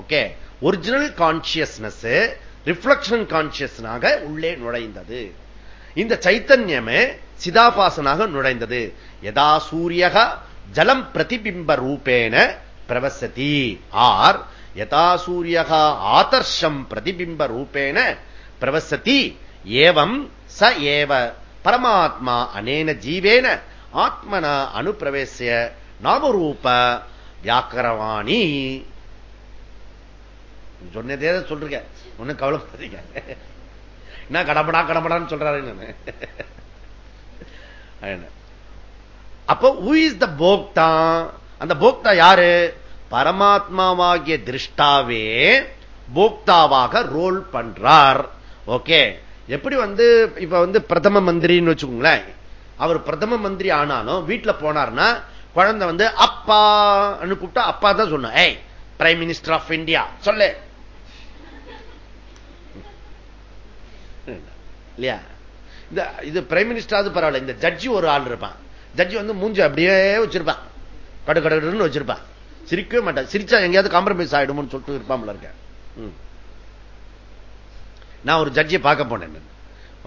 ஓகே ஒரிஜினல் கான்சியஸ்னஸ் ரிஃப்ளக்ஷன் கான்சியஸ்னாக உள்ளே நுழைந்தது. இந்த சைத்தன்யமே சிதாபாசனாக நுழைந்தது. யதா சூரியக ஜலம் பிரதிபிம்ப ரூபேன பிரவசதி. ஆர் யதா சூரியக ஆதர்ஷம் பிரதிபிம்ப ரூபேன பிரவசதி. ஏவம் ச ஏவ பரமாத்மா அனேன ஜீவேன ஆத்மன அனுப்பிரவேசிய நாமரூப வியாக்கரவாணி. சொன்னதே தான் சொல்றீங்க. ஒன்னும் கவலைப்படாதீங்க. என்ன கடப்படா கடப்படான்னு சொல்றாரு அப்போ ஹூ இஸ் த போக்தா அந்த போக்தா யாரு? பரமாத்மாவாகிய திருஷ்டாவே போக்தாவாக ரோல் பண்றார். ஓகே எப்படி வந்து இப்ப வந்து பிரதம மந்திரின்னு வச்சுக்கோங்களேன். அவர் பிரதம மந்திரி ஆனாலும் வீட்டுல போனார்னா குழந்தை வந்து அப்பா கூப்பிட்டா அப்பா தான் சொன்ன ஏய் பிரைம் மினிஸ்டர் ஆஃப் இந்தியா சொல்லு. இல்லையா? இந்த இது பிரைம் மினிஸ்டராவது பரவாயில்ல. இந்த ஜட்ஜி ஒரு ஆள் இருப்பான். ஜட்ஜி வந்து மூஞ்சி அப்படியே வச்சிருப்பான். கடு கடுன்னு வச்சிருப்பான். சிரிக்கவே மாட்டான். சிரிச்சா எங்கேயாவது காம்ப்ரமைஸ் ஆயிடும்னு சொல்லிட்டு இருப்பான் இருக்க நான் ஒரு ஜட்ஜியை பார்க்க போனேன்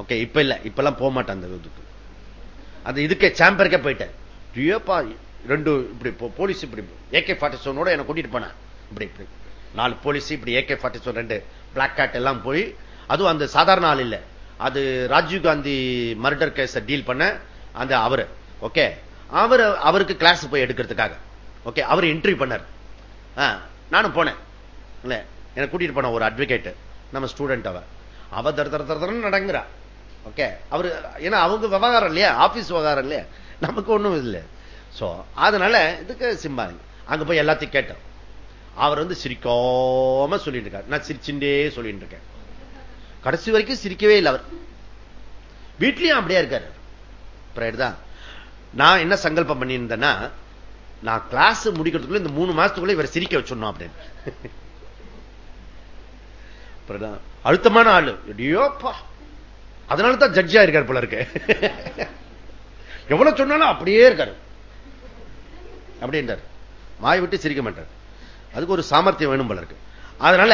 ஓகே இப்ப இல்ல. இப்பெல்லாம் போக மாட்டேன் அந்த இதுக்கு. அந்த இதுக்கே சாம்பருக்கே போயிட்டேன். ரெண்டு இப்படி போலீஸ் இப்படி ஏகே ஃபார்ட்டி செவனோட என்ன கூட்டிட்டு போனேன். இப்படி இப்படி. நாலு போலீஸ் இப்படி ஏகே ஃபார்ட்டி செவன் ரெண்டு பிளாக் கார்ட் எல்லாம் போய் அதுவும் அந்த சாதாரண ஆள் இல்லை. அது ராஜீவ் காந்தி மர்டர் கேஸ டீல் பண்ண அந்த அவரு ஓகே? அவர் அவருக்கு கிளாஸ் போய் எடுக்கிறதுக்காக. ஓகே? அவர் இன்டர்வியூ பண்ணார். நானும் போனேன். இல்ல எனக்கு கூட்டிட்டு போன ஒரு அட்வொகேட் நம்ம ஸ்டூடெண்ட் அவ. அவ தர தர தர நடங்குறா. ஓகே? அவரு ஏன்னா அவங்க விவகாரம் இல்லையா? ஆபீஸ் விவகாரம் இல்லையா? நமக்கு ஒண்ணும் இல்லை. சோ அதனால இதுக்கு சிம்பாங்க அங்க போய் எல்லாத்தையும் கேட்டோம். அவர் வந்து சிரிக்காம சொல்லிட்டு இருக்காரு. நான் சிரிச்சுட்டே சொல்லிட்டு இருக்கேன். கடைசி வரைக்கும் சிரிக்கவே இல்லை அவர். வீட்லயும் அப்படியே இருக்காரு. தான் நான் என்ன சங்கல்பம் பண்ணியிருந்தேன்னா நான் கிளாஸ் முடிக்கிறதுக்குள்ள இந்த மூணு மாசத்துக்குள்ள இவரை சிரிக்க வச்சிடணும் அப்படின்னு. அழுத்தமான ஆளு. எடியோப்பா. அதனால தான் ஜட்ஜா இருக்காரு போல இருக்கு. எவ்வளவு சொன்னாலும் அப்படியே இருக்காரு. அப்படின்றார் வாய் விட்டு சிரிக்க மாட்டார். அதுக்கு ஒரு சாமர்த்தியம் வேணும் போல இருக்கு. அதனால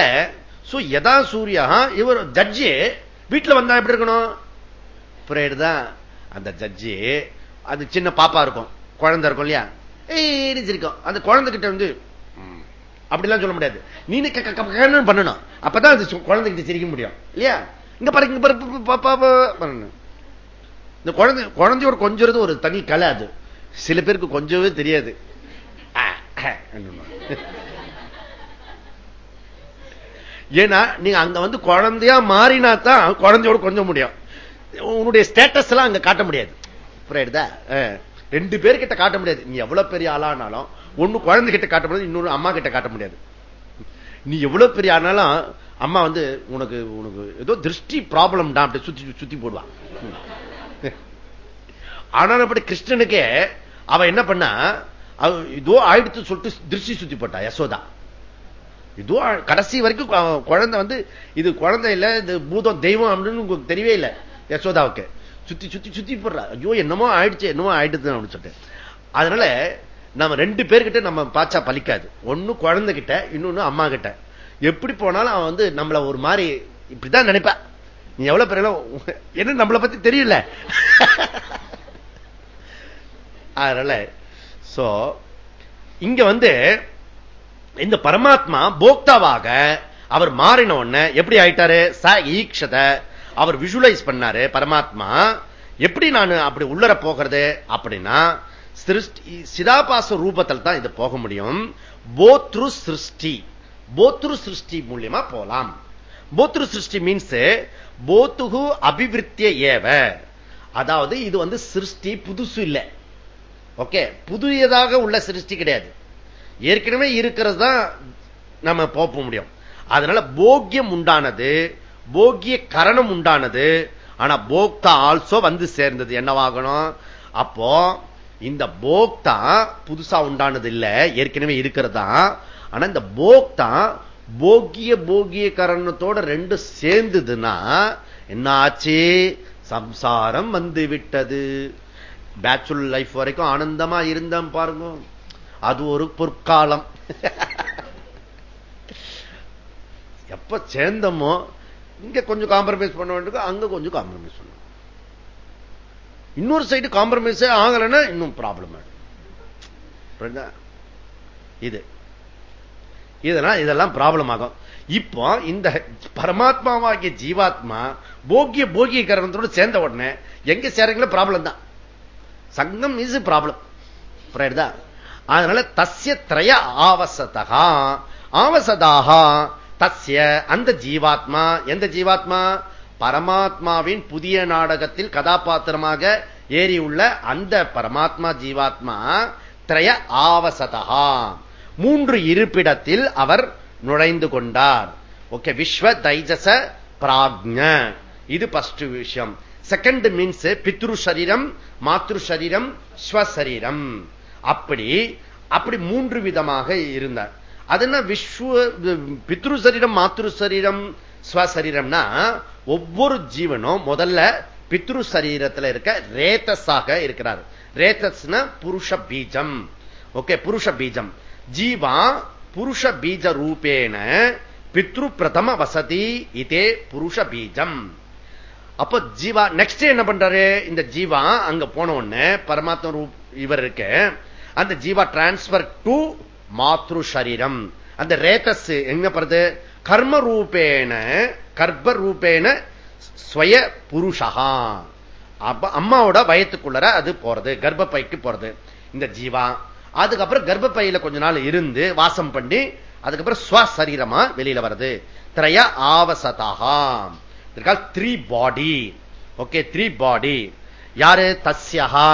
எதா சூர்யா இவர் ஜட்ஜி வீட்டுல வந்தா எப்படி இருக்கணும் புரியுதுதான் அந்த ஜட்ஜி அது சின்ன பாப்பா இருக்கும் குழந்தை இருக்கும் இல்லையா? சிரிக்கும் அந்த குழந்தைகிட்ட வந்து அப்படிலாம் சொல்ல முடியாது. நீ பண்ணணும். அப்பதான் அது குழந்தைகிட்ட சிரிக்க முடியும். இல்லையா? இங்க பாருங்க பண்ணணும் இந்த குழந்தை குழந்தையோட கொஞ்சம் ஒரு தனி கலை அது. சில பேருக்கு கொஞ்சவே தெரியாது. ஏன்னா நீங்க அங்க வந்து குழந்தையா மாறினா தான் குழந்தையோட கொஞ்சம் முடியும். உன்னுடைய ஸ்டேட்டஸ் எல்லாம் அங்க காட்ட முடியாது. புரியுதா? ரெண்டு பேர்கிட்ட காட்ட முடியாது. நீ எவ்வளவு பெரிய ஆளானாலும் ஒண்ணு குழந்தை கிட்ட காட்ட முடியாது இன்னொரு அம்மா கிட்ட காட்ட முடியாது. நீ எவ்வளவு பெரிய ஆனாலும் அம்மா வந்து உனக்கு உனக்கு ஏதோ திருஷ்டி ப்ராப்ளம் தான் அப்படி சுத்தி சுத்தி போடுவான் ஆனாலும் அப்படி கிருஷ்ணனுக்கே அவ என்ன பண்ணா இதோ ஆயிடுத்து சொல்லிட்டு திருஷ்டி சுத்தி போட்டா யசோதா. இதுவும் கடைசி வரைக்கும் குழந்தை வந்து இது குழந்தை இல்ல இது பூதம் தெய்வம் அப்படின்னு உங்களுக்கு தெரியவே இல்லை யசோதாவுக்கு. சுத்தி சுத்தி சுத்தி போடுறா. ஐயோ என்னமோ ஆயிடுச்சு என்னமோ ஆயிடுது அப்படின்னு சொல்லிட்டு அதனால நம்ம ரெண்டு பேர்கிட்ட நம்ம பாச்சா பலிக்காது. ஒன்னு குழந்தை கிட்ட இன்னொன்னு அம்மா கிட்ட எப்படி போனாலும் அவன் வந்து நம்மள ஒரு மாதிரி இப்படிதான் நினைப்பா. நீ எவ்வளவு பேர் என்ன நம்மளை பத்தி தெரியல? அதனால சோ இங்க வந்து இந்த பரமாத்மா போக்தாவாக அவர் மாறின உடனே எப்படி ஆயிட்டாரு? ச ஈக்ஷத அவர் விஷுவலைஸ் பண்ணாரு பரமாத்மா எப்படி நான் அப்படி உள்ளர போகிறது அப்படின்னா சிருஷ்டி சிதாபாச ரூபத்தில் தான் இது போக முடியும். போத்ரு சிருஷ்டி. போத்ரு சிருஷ்டி மூலியமா போலாம். போத்ரு சிருஷ்டி மீன்ஸ் போத்துகு அபிவிருத்திய ஏவ. அதாவது இது வந்து சிருஷ்டி புதுசு இல்லை. ஓகே புதியதாக உள்ள சிருஷ்டி கிடையாது. ஏற்கனவே இருக்கிறது தான் நம்ம போக முடியும். அதனால போக்கியம் உண்டானது போக்கிய கரணம் உண்டானது ஆனா போக்தா ஆல்சோ வந்து சேர்ந்தது. என்னவாகணும் அப்போ இந்த போக்தா புதுசா உண்டானது இல்ல ஏற்கனவே இருக்கிறதா ஆனா இந்த போக்தா போக்கிய போகிய கரணத்தோட ரெண்டு சேர்ந்ததுன்னா என்ன ஆச்சு? சம்சாரம் வந்து விட்டது. பேச்சுலர் லைஃப் வரைக்கும் ஆனந்தமா இருந்தேன் பாருங்க. அது ஒரு பொற்காலம். எப்ப சேர்ந்தமோ இங்க கொஞ்சம் காம்ப்ரமைஸ் பண்ண வேண்டியது அங்க கொஞ்சம் காம்ப்ரமைஸ் பண்ணும் இன்னொரு சைடு காம்ப்ரமைஸே ஆகலைன்னா இன்னும் ப்ராப்ளம் இது. இதெல்லாம் இதெல்லாம் ப்ராப்ளம் ஆகும். இப்போ இந்த பரமாத்மாவாகிய ஜீவாத்மா போக்கிய போகிய கரணத்தோடு சேர்ந்த உடனே எங்க சேரங்கள ப்ராப்ளம் தான். சங்கம் இஸ் ப்ராப்ளம் புரியுதா? அதனால தஸ்ய திரய ஆவசதா ஆவசதாக தஸ்ய அந்த ஜீவாத்மா. எந்த ஜீவாத்மா? பரமாத்மாவின் புதிய நாடகத்தில் கதாபாத்திரமாக ஏறி உள்ள அந்த பரமாத்மா ஜீவாத்மா திரய ஆவசதா மூன்று இருப்பிடத்தில் அவர் நுழைந்து கொண்டார். ஓகே விஸ்வ தைஜச பிராக்ஞ இது பஸ்ட் விஷயம். செகண்ட் மீன்ஸ் பித்ரு சரீரம் மாத்ரு சரீரம் ஸ்வசரீரம். அப்படி அப்படி மூன்று விதமாக இருந்தார். அது என்ன விஸ்வ பித்ரு சரீரம் மாத்ரு சரீரம் ஸ்வசரீரம்னா ஒவ்வொரு ஜீவனும் முதல்ல பித்ரு சரீரத்தில் இருக்க ரேத்தஸாக இருக்கிறார். ரேத்தஸ்னா புருஷ பீஜம். ஓகே புருஷ பீஜம். ஜீவா புருஷ பீஜ ரூபேன பித்ரு பிரதம வசதி இதே புருஷ பீஜம். அப்ப ஜீவா நெக்ஸ்ட் என்ன பண்றாரு? இந்த ஜீவா அங்க போன உடனே பரமாத்மா ரூப் இவர் இருக்கு அந்த ஜீவா டிரான்ஸ்பர் டு மாத்ரு சரீரம் அந்த ரேத்தஸ் எங்க போறது? கர்ம ரூபேன கர்ப்ப ரூபேன ஸ்வய புருஷகா அம்மாவோட வயத்துக்குள்ளர அது போறது கர்ப்பப்பைக்கு போறது இந்த ஜீவா. அதுக்கப்புறம் கர்ப்பப்பையில கொஞ்ச நாள் இருந்து வாசம் பண்ணி அதுக்கப்புறம் ஸ்வசரீரமா வெளியில வருது திரைய ஆவசதா three body okay three body யாரு? தஸ்யகா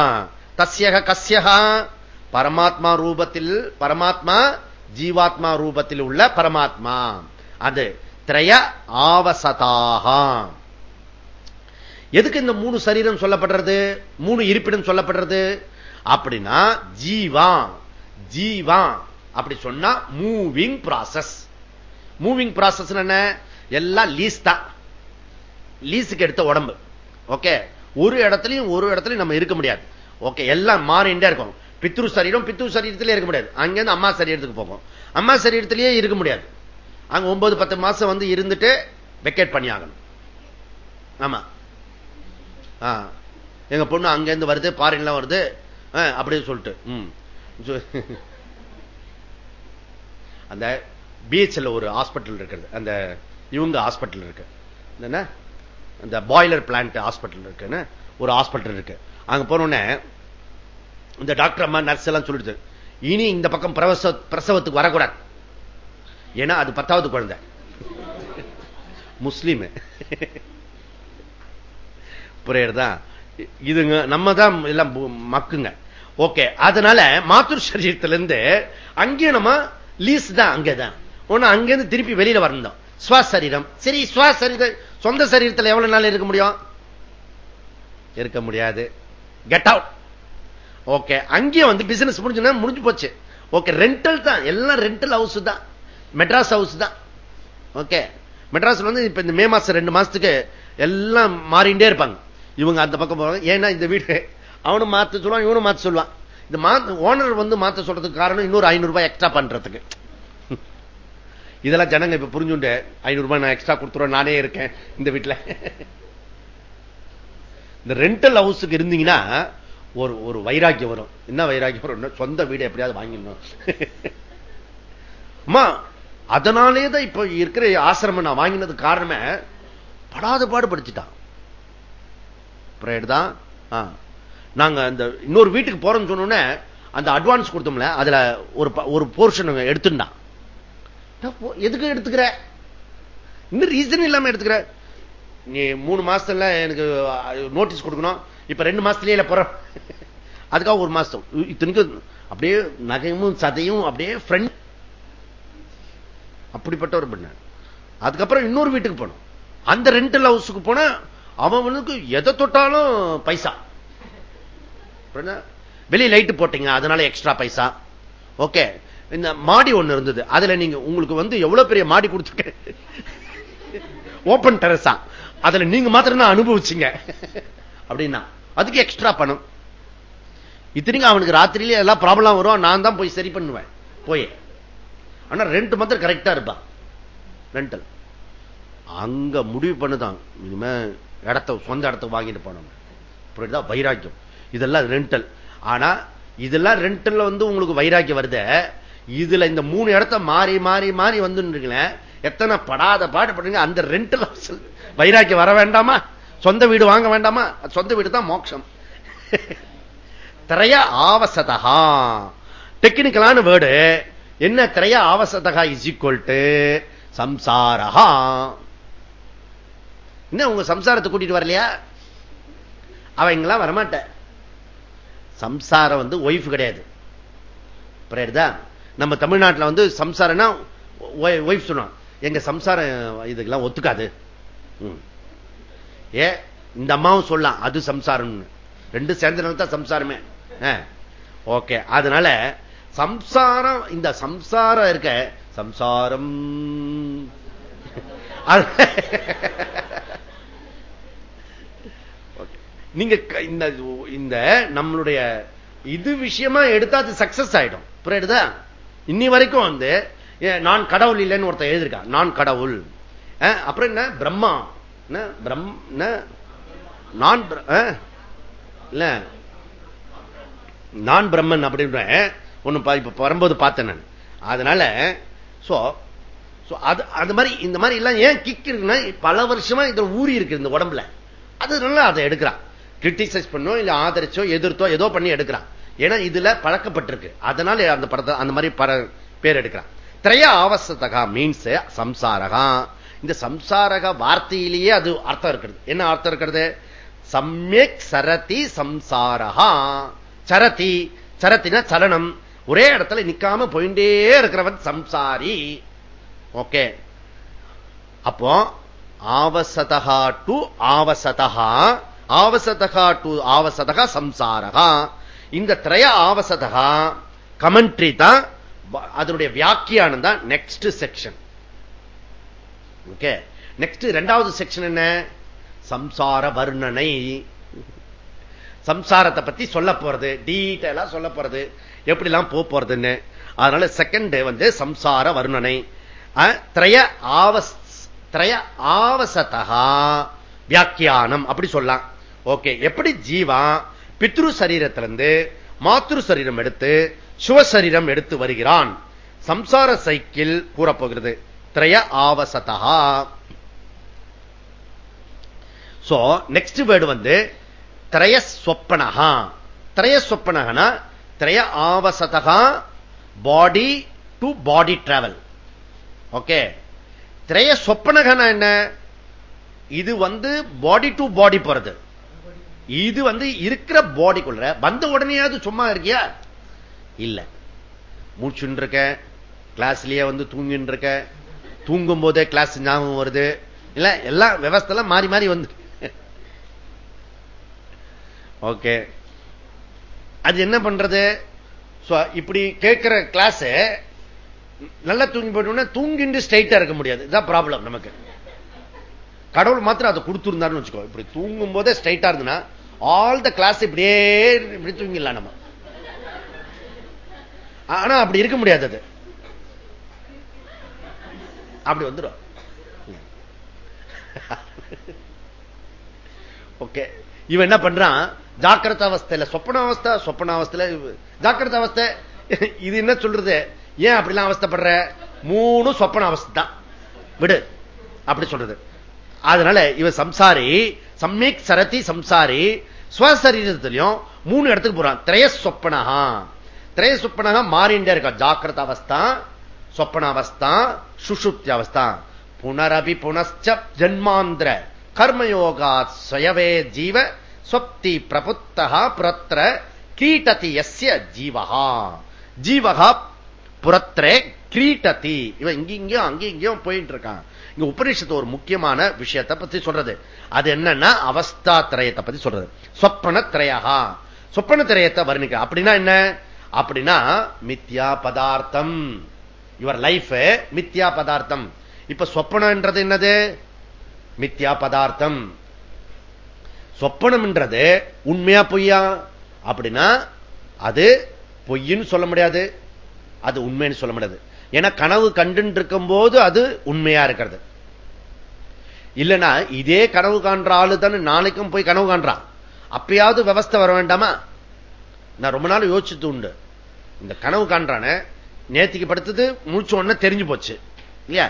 தஸ்யக கஸ்யகா பரமாத்மா ரூபத்தில் பரமாத்மா ஜீவாத்மா ரூபத்தில் உள்ள பரமாத்மா. அது திரைய ஆவசதாக எதுக்கு இந்த மூணு சரீரம் சொல்லப்படுறது? மூணு இருப்பிடம் சொல்லப்படுறது? அப்படின்னா ஜீவா ஜீவா. அப்படி சொன்னா மூவிங் ப்ராசஸ் மூவிங் ப்ராசஸ் என்ன? எல்லாம் லீஸ் தான். லீஸுக்கு எடுத்த உடம்பு. ஓகே ஒரு இடத்துலயும் ஒரு இடத்துலையும் நம்ம இருக்க முடியாது. ஓகே எல்லாம் மாறிண்டே இருக்கும் பித்ரு சரீரம் பித்ரு சரீரத்திலே இருக்க முடியாது. அங்கிருந்து அம்மா சரீரத்துக்கு போகும். அம்மா சரீரத்திலேயே இருக்க முடியாது. அங்க ஒன்பது பத்து மாசம் வந்து இருந்துட்டு வெக்கேட் பண்ணி ஆகணும். ஆமா. எங்க பொண்ணு அங்கிருந்து வருது பாரின்லாம் வருது. அப்படின்னு சொல்லிட்டு அந்த பீச்சில் ஒரு ஹாஸ்பிட்டல் இருக்கிறது அந்த இவங்க ஹாஸ்பிட்டல் இருக்கு. என்ன அந்த பாய்லர் பிளான்ட் ஹாஸ்பிட்டல் இருக்குன்னு ஒரு ஹாஸ்பிட்டல் இருக்கு. அங்க போனோடனே இந்த டாக்டர் அம்மா நர்ஸ் எல்லாம் சொல்லிடுது. இனி இந்த பக்கம் பிரசவ பிரசவத்துக்கு வரக்கூடாது. ஏன்னா அது பத்தாவது குழந்தை. முஸ்லீம். புரியுறதா? இதுங்க நம்ம தான் எல்லாம் மக்குங்க. ஓகே அதனால மாத்துர் சரீரத்திலிருந்து அங்கேயும் நம்ம லீஸ் தான் அங்கேதான் ஒண்ணு அங்கிருந்து திருப்பி வெளியில வரணும். சுவாசரீரம். சரி சுவாசரீர சொந்த சரீரத்தில் எவ்வளவு நாள் இருக்க முடியும்? இருக்க முடியாது. கெட் அவுட் ஓகே அங்கேயும் வந்து பிசினஸ் முடிஞ்சுன்னா முடிஞ்சு போச்சு. ஓகே ரெண்டல் தான். எல்லாம் ரெண்டல் ஹவுஸ் தான். மெட்ராஸ் ஹவுஸ் தான். ஓகே மெட்ராஸ்ல வந்து இப்ப இந்த மே மாசம் ரெண்டு மாசத்துக்கு எல்லாம் மாறிண்டே இருப்பாங்க. இவங்க அந்த பக்கம் போவாங்க. ஏன்னா இந்த வீடு அவனும் மாத்த சொல்லுவான் இவனும் மாத்த சொல்லுவான். இந்த ஓனர் வந்து மாத்த சொல்றதுக்கு காரணம் இன்னொரு ஐநூறு ரூபாய் எக்ஸ்ட்ரா பண்றதுக்கு. இதெல்லாம் ஜனங்க இப்ப புரிஞ்சுண்டு. ஐநூறு ரூபாய் நான் எக்ஸ்ட்ரா கொடுத்துருவேன் நானே இருக்கேன் இந்த வீட்டுல. இந்த ரெண்டல் ஹவுஸுக்கு இருந்தீங்கன்னா ஒரு ஒரு வைராக்கியம் வரும். என்ன வைராக்கியம் வரும் சொந்த வீடு எப்படியாவது வாங்கிடணும். அம்மா அதனாலே தான் இப்ப இருக்கிற ஆசிரமம் நான் வாங்கினது காரணமே படாத பாடு படிச்சுட்டான். தான் நாங்க அந்த இன்னொரு வீட்டுக்கு போறோம்னு சொன்னோன்னே அந்த அட்வான்ஸ் கொடுத்தோம்ல அதுல ஒரு ஒரு போர்ஷன் எடுத்துட்டான் எதுக்கு எடுத்துக்கிற? இன்னும் ரீசன் இல்லாம எடுத்துக்கிற? நீ மூணு மாசத்துல எனக்கு நோட்டீஸ் கொடுக்கணும். இப்ப ரெண்டு மாசத்துலயே போற அதுக்காக ஒரு மாசம். இத்தனைக்கும் அப்படியே நகையும் சதையும் அப்படியே ஃப்ரெண்ட் அப்படிப்பட்ட ஒரு பெண்ணு அதுக்கப்புறம் இன்னொரு வீட்டுக்கு போனோம். அந்த ரெண்டல் ஹவுஸுக்கு போன அவனுக்கு எதை தொட்டாலும் பைசா. வெளியே லைட்டு போட்டீங்க அதனால எக்ஸ்ட்ரா பைசா. ஓகே இந்த மாடி ஒண்ணு இருந்தது. அதுல நீங்க உங்களுக்கு வந்து எவ்வளவு பெரிய மாடி கொடுத்துருக்க? ஓபன் டெரஸா அதுல நீங்க மாத்திரம் தான் அனுபவிச்சீங்க. அப்படின்னா அதுக்கு எக்ஸ்ட்ரா பணம். இத்தனைக்கும் அவனுக்கு ராத்திரியிலே எல்லாம் ப்ராப்ளம் வரும். நான் தான் போய் சரி பண்ணுவேன். போய். ஆனா ரெண்ட் மாத்திரம் கரெக்டா இருப்பான். ரெண்டல் அங்க முடிவு பண்ணுதான். இனிமே இடத்த சொந்த இடத்த வாங்கிட்டு போனோம். புரியுதா? வைராக்கியம். இதெல்லாம் ரெண்டல் ஆனா இதெல்லாம் ரெண்டல்ல வந்து உங்களுக்கு வைராக்கியம் வருது. இதுல இந்த மூணு இடத்த மாறி மாறி மாறி வந்து எத்தனை படாத பாடுபடுங்க அந்த ரெண்டல் வைராக்கியம் வர வேண்டாமா? சொந்த வீடு வாங்க வேண்டாமா? சொந்த வீடு தான் மோட்சம். திரைய ஆவசதகா. டெக்னிக்கலான வேர்டு. என்ன திரைய ஆவசதகா இஸ் ஈக்குவல் டு சம்சாரகா என்ன உங்க சம்சாரத்தை கூட்டிட்டு வரலையா? அவங்களாம் வரமாட்ட சம்சாரம் வந்து ஒய்ஃப் கிடையாது. புரியுதா? நம்ம தமிழ்நாட்டில் வந்து சம்சாரம்னா ஒய்ஃப் சொன்னோம் எங்க சம்சாரம் இதுக்கெல்லாம் ஒத்துக்காது. ஏ இந்த அம்மாவும் சொல்லலாம் அது சம்சாரம் ரெண்டு சேர்ந்தனால தான் சம்சாரமே. ஓகே. அதனால சம்சாரம் இந்த சம்சாரம் இருக்க சம்சாரம். நீங்க இந்த நம்மளுடைய இது விஷயமா எடுத்தா அது சக்சஸ் ஆயிடும். புரியுதா? இன்னி வரைக்கும் வந்து நான் கடவுள் இல்லைன்னு ஒருத்தர் எழுதிருக்கான் நான் கடவுள். அப்புறம் என்ன? பிரம்மா. நான் இல்ல. நான் பிரம்மன் அப்படின்ற ஒண்ணு இப்ப வரும்போது பார்த்தேன் நான். அதனால அது அது மாதிரி இந்த மாதிரி எல்லாம் ஏன் கிக் இருக்குன்னா பல வருஷமா இதுல ஊறி இருக்கு இந்த உடம்புல. அது நல்லா அதை எடுக்கிறான். கிரிட்டிசைஸ் பண்ணோ இல்ல ஆதரிச்சோ எதிர்த்தோ ஏதோ பண்ணி எடுக்கிறான். ஏன்னா இதுல பழக்கப்பட்டிருக்கு. அதனால அந்த படத்தை அந்த மாதிரி பேர் எடுக்கிறான். திரைய ஆவசத்தகா மீன்ஸ் சம்சாரகா. இந்த சம்சாரக வார்த்தையிலேயே அது அர்த்தம் இருக்கிறது. என்ன அர்த்தம் இருக்கிறது? சமயக் சரதி சம்சாரகா சரதி சரத்தின சலனம். ஒரே இடத்துல நிக்காம போயிட்டே இருக்கிறவன் சம்சாரி. ஓகே. அப்போ ஆவசதகா டு ஆவசதகா ஆவசதகா டு ஆவசதகா சம்சாரகா இந்த திரைய ஆவசதகா கமெண்ட்ரி தான் அதனுடைய வியாக்கியானம் தான் நெக்ஸ்ட் செக்ஷன் ஓகே நெக்ஸ்ட் ரெண்டாவது செக்ஷன் என்ன? சம்சார வர்ணனை. சம்சாரத்தை பத்தி சொல்ல போறது. டீட்டெயிலா சொல்ல போறது. எப்படிலாம் போறதுன்னு. அதனால செகண்ட் வந்து சம்சார வர்ணனை. திரைய ஆவஸ் திரைய ஆவசதா வியாக்கியானம் அப்படி சொல்லலாம். ஓகே எப்படி ஜீவா? பித்ரு சரீரத்திலிருந்து மாத்ரு சரீரம் எடுத்து சுவசரீரம் எடுத்து வருகிறான். சம்சார சைக்கிள் கூறப்போகிறது. திரைய ஆவசதா சோ நெக்ஸ்ட் வேர்டு வந்து திரைய சொப்பனகா திரைய சொப்பனகனா திரைய ஆவசதகா body to body travel okay திரைய சொப்பனகனா என்ன? இது வந்து பாடி டு பாடி போறது. இது வந்து இருக்கிற பாடிக்குள்ள வந்த உடனேயாவது சும்மா இருக்கியா? இல்ல. மூச்சுன்னு இருக்க கிளாஸ்லயே வந்து தூங்கின்னு இருக்க தூங்கும் போதே கிளாஸ் ஞாபகம் வருது. இல்ல எல்லாம் விவஸ்தெல்லாம் மாறி மாறி வந்து. ஓகே அது என்ன பண்றது? இப்படி கேட்கிற கிளாஸ் நல்லா தூங்கி போயிட்டோம்னா தூங்கிட்டு ஸ்ட்ரைட்டா இருக்க முடியாது. இதுதான் ப்ராப்ளம் நமக்கு. கடவுள் மாத்திரம் அதை கொடுத்துருந்தாருன்னு வச்சுக்கோ. இப்படி தூங்கும் போதே ஸ்ட்ரைட்டா இருந்ததுன்னா ஆல் த கிளாஸ் இப்படியே இப்படி தூங்கிடலாம் நம்ம. ஆனா அப்படி இருக்க முடியாது அது. அப்படி வந்துடும் ஓகே இவன் என்ன பண்றான்? ஜாக்கிரத அவஸ்தையில சொப்பன அவஸ்தை சொப்பன அவஸ்தையில ஜாக்கிரத அவஸ்தை. இது என்ன சொல்றது? ஏன் அப்படிலாம் அவஸ்தப்படுற? மூணு சொப்பன அவஸ்தை தான். விடு. அப்படி சொல்றது. அதனால இவன் சம்சாரி சம்யக் சரதி சம்சாரி ஸ்வசரீரத்திலையும் மூணு இடத்துக்கு போறான். திரைய சொப்பனகா திரைய சொப்பனகா மாறிண்டே இருக்கான் ஜாக்கிரத அவஸ்தான் சொப்பன அவஸ்தான் சுஷுப்தி அவஸ்தா புனரபி புனச்ச ஜன்மாந்திர. கர்மயோகா சுயவே ஜீவ. சொப்தி பிரபுத்தகா புரத்திர கிரீட்டதி எஸ்ய ஜீவகா ஜீவகா புறத்திரே கிரீட்டதி இவன் இங்க இங்கேயும் அங்கே இங்கேயும் போயிட்டு இருக்கான் இங்க உபநிஷத்து ஒரு முக்கியமான விஷயத்தை பத்தி சொல்றது. அது என்னன்னா அவஸ்தா திரயத்தை பத்தி சொல்றது. சொப்பன திரையகா சொப்பன திரயத்தை வர்ணிக்க. அப்படின்னா என்ன? அப்படின்னா மித்யா பதார்த்தம். யுவர் லைஃப் மித்யா பதார்த்தம். இப்ப சொப்பனம்ன்றது என்னது? மித்யா பதார்த்தம். சொப்பனம்ன்றது உண்மையா பொய்யா? அப்படின்னா அது பொய்ன்னு சொல்ல முடியாது. அது உண்மைன்னு சொல்ல முடியாது. ஏன்னா கனவு கண்டு இருக்கும் போது அது உண்மையா இருக்கிறது. இல்லைன்னா இதே கனவு காண்ற ஆளு தானே நாளைக்கும் போய் கனவு காண்றான் அப்பயாவது விவஸ்தை வர வேண்டாமா? நான் ரொம்ப நாள் யோசிச்சுட்டு உண்டு. இந்த கனவு காண்றானே நேத்திக்கு படுத்தது மூச்சு ஒண்ணு தெரிஞ்சு போச்சு. இல்லையா?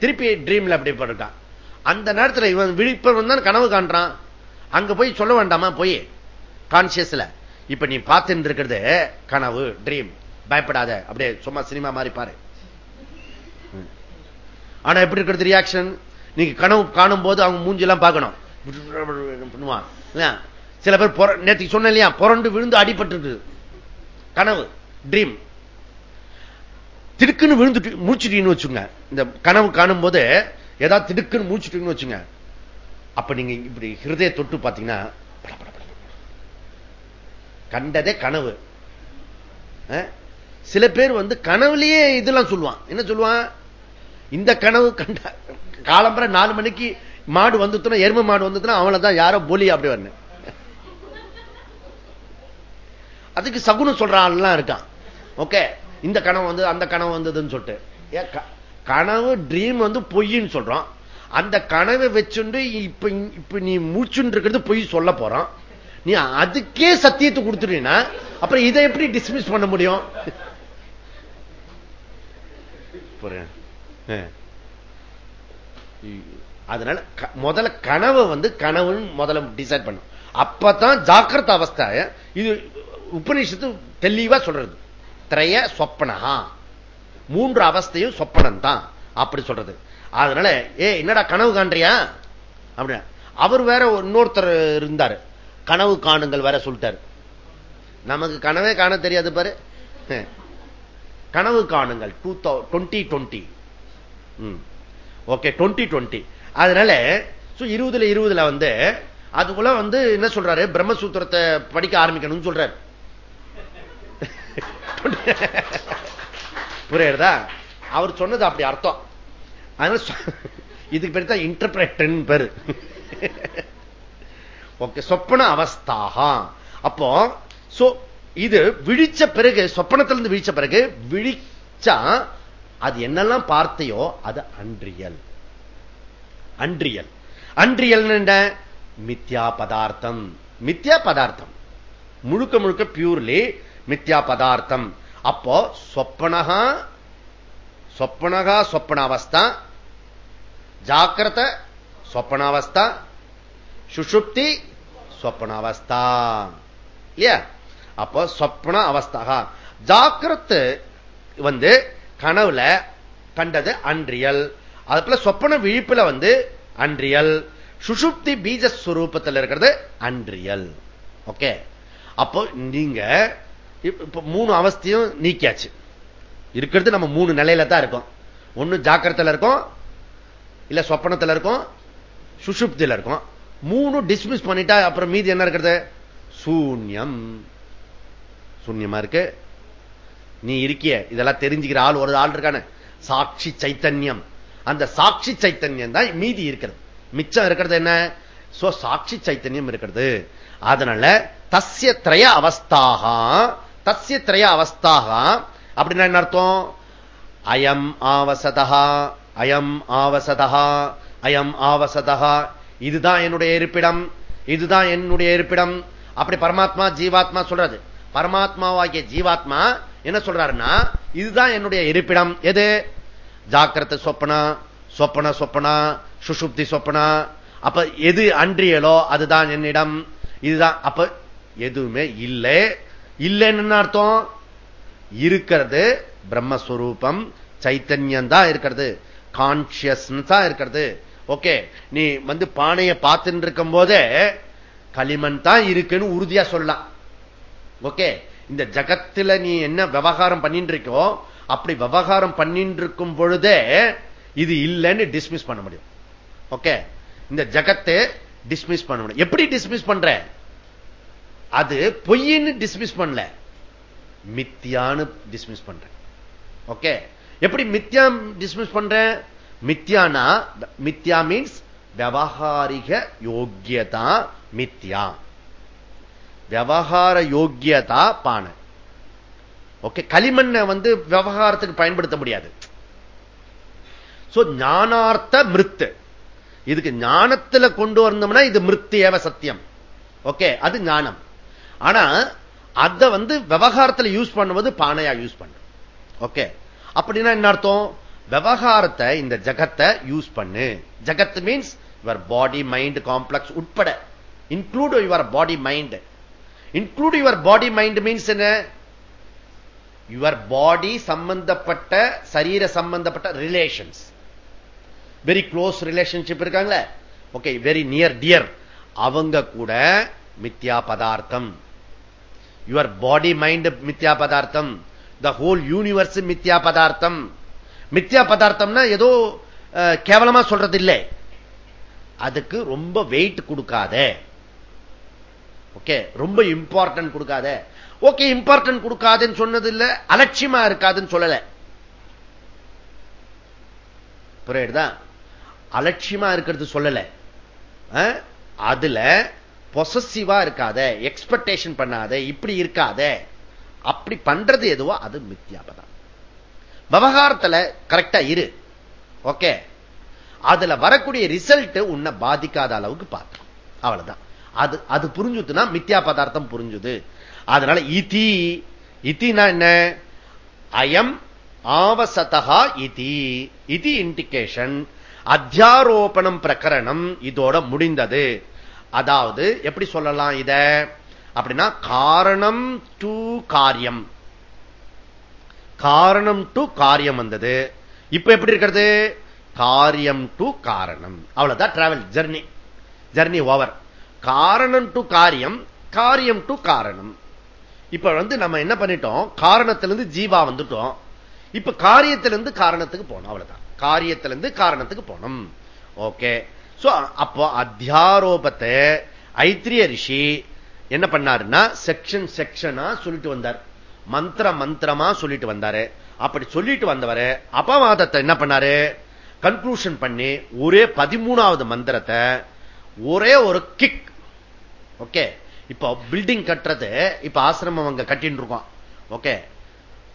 திருப்பி ட்ரீம்ல அப்படி படுக்கான் அந்த நேரத்தில் இவன் விழிப்பவன் தான் கனவு காண்றான். அங்க போய் சொல்ல வேண்டாமா? போய். கான்சியஸ்ல இப்ப நீ பார்த்துட்டு இருக்கிறது கனவு ட்ரீம் பயப்படாத. அப்படியே சும்மா சினிமா மாதிரி பாரு. ஆனா எப்படி இருக்கிறது ரியாக்ஷன் நீங்க கனவு காணும் போது அவங்க மூஞ்செல்லாம் பார்க்கணும். பண்ணுவான். சில பேர் நேற்றுக்கு சொன்ன இல்லையா? புரண்டு விழுந்து அடிபட்டு கனவு ட்ரீம் திடுக்குன்னு விழுந்துட்டு மூச்சுட்டீங்கன்னு வச்சுங்க இந்த கனவு காணும் போது ஏதாவது திடுக்குன்னு மூச்சுட்டீங்கன்னு வச்சுங்க அப்ப நீங்க இப்படி ஹிருதய தொட்டு பாத்தீங்கன்னா கண்டதே கனவு. சில பேர் வந்து கனவுலயே இதெல்லாம் சொல்லுவான். என்ன சொல்லுவான்? இந்த கனவு கண்ட காலம்பரை நாலு மணிக்கு மாடு வந்துட்டுனா எருமை மாடு வந்துட்டுனா அவளைதான் யாரோ போலி அப்படி வரணும். அதுக்கு சகுனம் சொல்றான் இருக்கான். ஓகே? இந்த கனவு வந்து அந்த கனவு வந்ததுன்னு சொல்லிட்டு. கனவு ட்ரீம் வந்து பொய்ன்னு சொல்றோம். அந்த கனவை வச்சுட்டு இப்ப இப்ப நீ மூச்சுன்னு இருக்கிறது பொய் சொல்ல போறோம். நீ அதுக்கே சத்தியத்தை கொடுத்துட்டீங்கன்னா அப்புறம் இதை எப்படி டிஸ்மிஸ் பண்ண முடியும்? அதனால முதல்ல கனவை வந்து கனவுன்னு முதல்ல டிசைட் பண்ணும் அப்பதான் ஜாக்கிரத அவஸ்தாய இது உபநிஷத்து தெளிவா சொல்றது. திரைய சொப்பனகா மூன்று அவஸ்தையும் சொப்பனம் தான் அப்படி சொல்றது. அதனால ஏ என்னடா கனவு காண்றியா? அப்படின்னா அவர் வேற இன்னொருத்தர் இருந்தார். கனவு காணுங்கள் வேற சொல்லிட்டாரு. நமக்கு கனவே காண தெரியாது பாரு. கனவு காணுங்கள். Two twenty twenty. Okay twenty twenty. அதனால இருபதுல இருபதுல வந்து அதுக்குள்ள வந்து என்ன சொல்றாரு? பிரம்மசூத்திரத்தை படிக்க ஆரம்பிக்கணும்னு சொல்றாரு. புரியுறதா அவர் சொன்னது அப்படி அர்த்தம். அதனால இதுக்கு பேர் தான் இன்டர்பிரேட்டன் பேரு. ஓகே சொப்பன அவஸ்தாக. அப்போ இது விழிச்ச பிறகு சொப்பனத்திலிருந்து விழிச்ச பிறகு விழிச்சா அது என்னெல்லாம் பார்த்தையோ அது அன்றியல். அன்றியல். அன்றியல் என்ன? மித்யா பதார்த்தம். மித்யா பதார்த்தம். முழுக்க முழுக்க பியூர்லி மித்யா பதார்த்தம் அப்போ சொப்பனகா சொப்பனகா சொப்பனாவஸ்தா ஜாக்கிரத சொப்பனாவஸ்தா சுஷுப்தி சொப்பனாவஸ்தா இல்லையா? அப்போ சொப்பன அவஸ்தகா. ஜாக்கிரத்து வந்து கனவுல கண்டது அன்றியல். அது போல சொப்பன விழிப்புல வந்து அன்றியல். சுஷுப்தி பீஜஸ்வரூபத்தில் இருக்கிறது அன்றியல். ஓகே? அப்போ நீங்க இப்ப மூணு அவஸ்தையும் நீக்கியாச்சு. இருக்கிறது நம்ம மூணு நிலையில தான் இருக்கோம். ஒண்ணு ஜாக்கிரத்தில் இருக்கும் இல்ல சொப்பனத்தில் இருக்கும் சுஷுப்தியில் இருக்கும். மூணு டிஸ்மிஸ் பண்ணிட்டா அப்புறம் மீதி என்ன இருக்கிறது? சூன்யம். சூன்யமா இருக்கு. நீ இருக்கிய இதெல்லாம் தெரிஞ்சுக்கிற ஆள் ஒரு ஆள் இருக்கான. சாட்சி சைத்தன்யம். அந்த சாட்சி சைத்தன்யம் தான் மீதி இருக்கிறது. மிச்சம் இருக்கிறது என்ன? சாட்சி சைத்தன்யம் இருக்கிறது. அதனால தஸ்ய திரய அவஸ்தாக தசிய திரைய அவஸ்தாக அப்படின்னா என்ன அர்த்தம் அயம் ஆவசதா அயம் ஆவசதா அயம் ஆவசதா இதுதான் என்னுடைய இருப்பிடம் இதுதான் என்னுடைய இருப்பிடம். அப்படி பரமாத்மா ஜீவாத்மா சொல்றது. பரமாத்மாவாகிய ஜீவாத்மா என்ன சொல்றாருன்னா இதுதான் என்னுடைய இருப்பிடம். எது? ஜாக்கிரத சொப்பனா சொப்பன சொப்பனா சுசுப்தி சொப்பனா. அப்ப எது அன்றியலோ அதுதான் என்னிடம். இதுதான் அப்ப எதுவுமே இல்லை. இல்லைன்னு அர்த்தம். இருக்கிறது பிரம்மஸ்வரூபம் சைத்தன்யம் தான் இருக்கிறது கான்சியஸ் தான் இருக்கிறது. ஓகே நீ வந்து பானையை பார்த்துட்டு இருக்கும் போதே களிமண் தான் இருக்குன்னு உறுதியா சொல்லலாம். ஓகே இந்த ஜகத்துல நீ என்ன விவகாரம் பண்ணிட்டு இருக்கோ அப்படி விவகாரம் பண்ணிட்டு இருக்கும் பொழுதே இது இல்லைன்னு டிஸ்மிஸ் பண்ண முடியும். ஓகே இந்த ஜகத்தை டிஸ்மிஸ் பண்ண முடியும். எப்படி டிஸ்மிஸ் பண்ற? அது பொய்ன்னு டிஸ்மிஸ் பண்ணல. மித்தியான்னு டிஸ்மிஸ் பண்றேன். ஓகே எப்படி மித்யா டிஸ்மிஸ் பண்றேன்? மித்யானா மித்யா மீன்ஸ் விவகாரிக யோக்கியதா மித்யா விவகார யோக்கியதா பானை. ஓகே களிமண்ணை வந்து விவகாரத்துக்கு பயன்படுத்த முடியாது. ஞானார்த்த மிருத்து. இதுக்கு ஞானத்தில் கொண்டு வந்தோம்னா இது மிருத்து ஏவ சத்தியம். ஓகே அது ஞானம். ஆனா அத வந்து விவகாரத்தில் யூஸ் பண்ணுவது பானையா யூஸ் பண்ணு. ஓகே? அப்படின்னா என்ன அர்த்தம்? விவகாரத்தை இந்த ஜகத்தை யூஸ் பண்ணு. ஜகத் means your body mind complex உட்பட. Include your body mind include your body mind means என்ன? யுவர் பாடி சம்பந்தப்பட்ட சரீர சம்பந்தப்பட்ட ரிலேஷன்ஸ் வெரி க்ளோஸ் ரிலேஷன்ஷிப் இருக்காங்களே? ஓகே வெரி நியர் டியர் அவங்க கூட மித்யா பதார்த்தம். யுவர் பாடி மைண்ட் மித்யா பதார்த்தம் த ஹோல் யூனிவர்ஸ் மித்யா பதார்த்தம் மித்யா பதார்த்தம்னா ஏதோ கேவலமா சொல்றது இல்லை அதுக்கு ரொம்ப வெயிட் கொடுக்காத ஓகே ரொம்ப இம்பார்ட்டன்ட் கொடுக்காத ஓகே இம்பார்ட்டன்ட் கொடுக்காதுன்னு சொன்னது இல்ல அலட்சியமா இருக்காதுன்னு சொல்லல புரியுதா அலட்சியமா இருக்கிறது சொல்லல அதுல பொசசிவா இருக்காத எக்ஸ்பெக்டேஷன் பண்ணாத இப்படி இருக்காத. அப்படி பண்றது எதுவோ அது மித்தியாபதம் விவகாரத்துல கரெக்டா இரு. ஓகே அதுல வரக்கூடிய ரிசல்ட் உன்னை பாதிக்காத அளவுக்கு பார்த்தோம் அவ்வளவுதான். அது அது புரிஞ்சுதுன்னா மித்யா பதார்த்தம் புரிஞ்சுது. அதனால இதி. இத்தினா என்ன? அயம் ஆவசதா இதி. இதி இண்டிகேஷன் அத்தியாரோபணம் பிரகரணம் இதோட முடிந்தது. அதாவது எப்படி சொல்லலாம் இத? அப்படின்னா காரணம் டு காரியம். காரணம் டு காரியம் வந்தது. இப்ப எப்படி இருக்கிறது? காரியம் டு காரணம். அவ்வளவுதான் டிராவல் ஜெர்னி ஜெர்னி ஓவர் காரணம் டு காரியம் காரியம் டு காரணம். இப்ப வந்து நம்ம என்ன பண்ணிட்டோம்? காரணத்திலிருந்து ஜீவா வந்துட்டோம். இப்ப காரியத்திலிருந்து காரணத்துக்கு போனோம். அவ்வளவுதான். காரியத்திலிருந்து காரணத்துக்கு போனோம். ஓகே. அப்போ அத்தியாரோபத்தை ஐத்திரிய ரிஷி என்ன பண்ணாருன்னா செக்ஷன் செக்ஷனா சொல்லிட்டு வந்தார். மந்திர மந்திரமா சொல்லிட்டு வந்தாரு. அப்படி சொல்லிட்டு வந்தவரு அபவாதத்தை என்ன பண்ணாரு? கன்க்ளூஷன் பண்ணி ஒரே பதிமூணாவது மந்திரத்தை ஒரே ஒரு கிக் ஓகே இப்போ பில்டிங் கட்டுறது இப்ப ஆசிரமம் அங்க கட்டின்னு இருக்கோம். ஓகே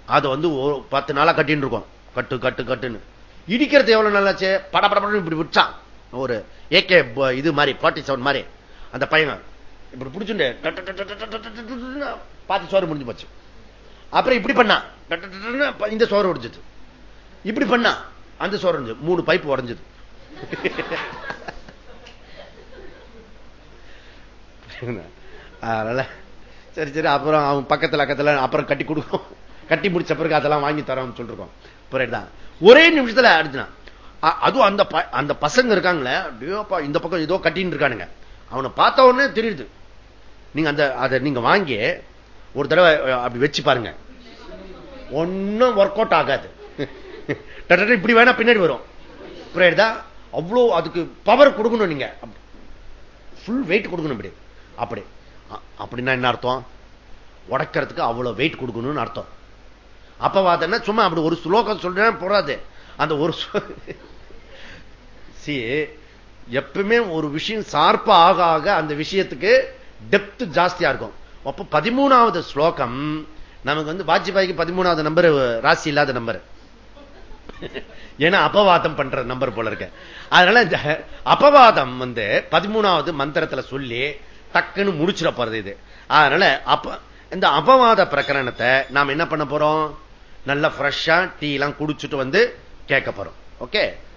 அது வந்து பத்து நாளா கட்டின்னு இருக்கோம். கட்டு கட்டு கட்டுன்னு. இடிக்கிறது எவ்வளவு நல்லாச்சு படப்படப்படன்னு இப்படி விட்டான். ஒரு ஏகே இது மாதிரி ஃபார்ட்டி செவன் மாதிரி அந்த பையன் இப்படி பிடிச்சுட்டு பார்த்து சோறு முடிஞ்சு போச்சு அப்புறம் இப்படி பண்ணா இந்த சோறு உடைஞ்சது இப்படி பண்ணா அந்த சோறு உடைஞ்சது மூணு பைப்பு உடஞ்சது அதனால சரி சரி அப்புறம் அவன் பக்கத்துல அக்கத்துல அப்புறம் கட்டி கொடுக்கும் கட்டி முடிச்ச பிறகு அதெல்லாம் வாங்கி தரோம்னு சொல்லிருக்கோம் புரியுதுதான் ஒரே நிமிஷத்துல அடிச்சுனா அதுவும் அந்த அந்த பசங்க இருக்காங்களே இந்த பக்கம் ஏதோ கட்டின்னு இருக்கானுங்க. அவனை பார்த்த உடனே தெரியுது. நீங்க அந்த அதை நீங்க வாங்கி ஒரு தடவை அப்படி வச்சு பாருங்க. ஒன்னும் ஒர்க் அவுட் ஆகாது. இப்படி வேணா பின்னாடி வரும். புரியுதா? அவ்வளோ அதுக்கு பவர் கொடுக்கணும் நீங்க. ஃபுல் வெயிட் கொடுக்கணும் இப்படி. அப்படி. அப்படின்னா என்ன அர்த்தம்? உடைக்கிறதுக்கு அவ்வளவு வெயிட் கொடுக்கணும்னு அர்த்தம். அப்ப பார்த்தேன்னா சும்மா அப்படி ஒரு ஸ்லோகம் சொல்றேன் போறாது அந்த ஒரு சி எப்பவுமே ஒரு விஷயம் சார்பா ஆக ஆக அந்த விஷயத்துக்கு டெப்த் ஜாஸ்தியா இருக்கும். அப்ப பதிமூணாவது ஸ்லோகம் நமக்கு வந்து வாஜ்பாய்க்கு பதிமூணாவது நம்பர் ராசி இல்லாத நம்பர் ஏன்னா அபவாதம் பண்ற நம்பர் போல இருக்க. அதனால இந்த அபவாதம் வந்து பதிமூணாவது மந்திரத்துல சொல்லி டக்குன்னு முடிச்சிட போறது இது. அதனால அப்ப இந்த அபவாத பிரகரணத்தை நாம் என்ன பண்ண போறோம்? நல்ல ஃப்ரெஷ்ஷா டீ எல்லாம் குடிச்சுட்டு வந்து கேட்க போறோம். ஓகே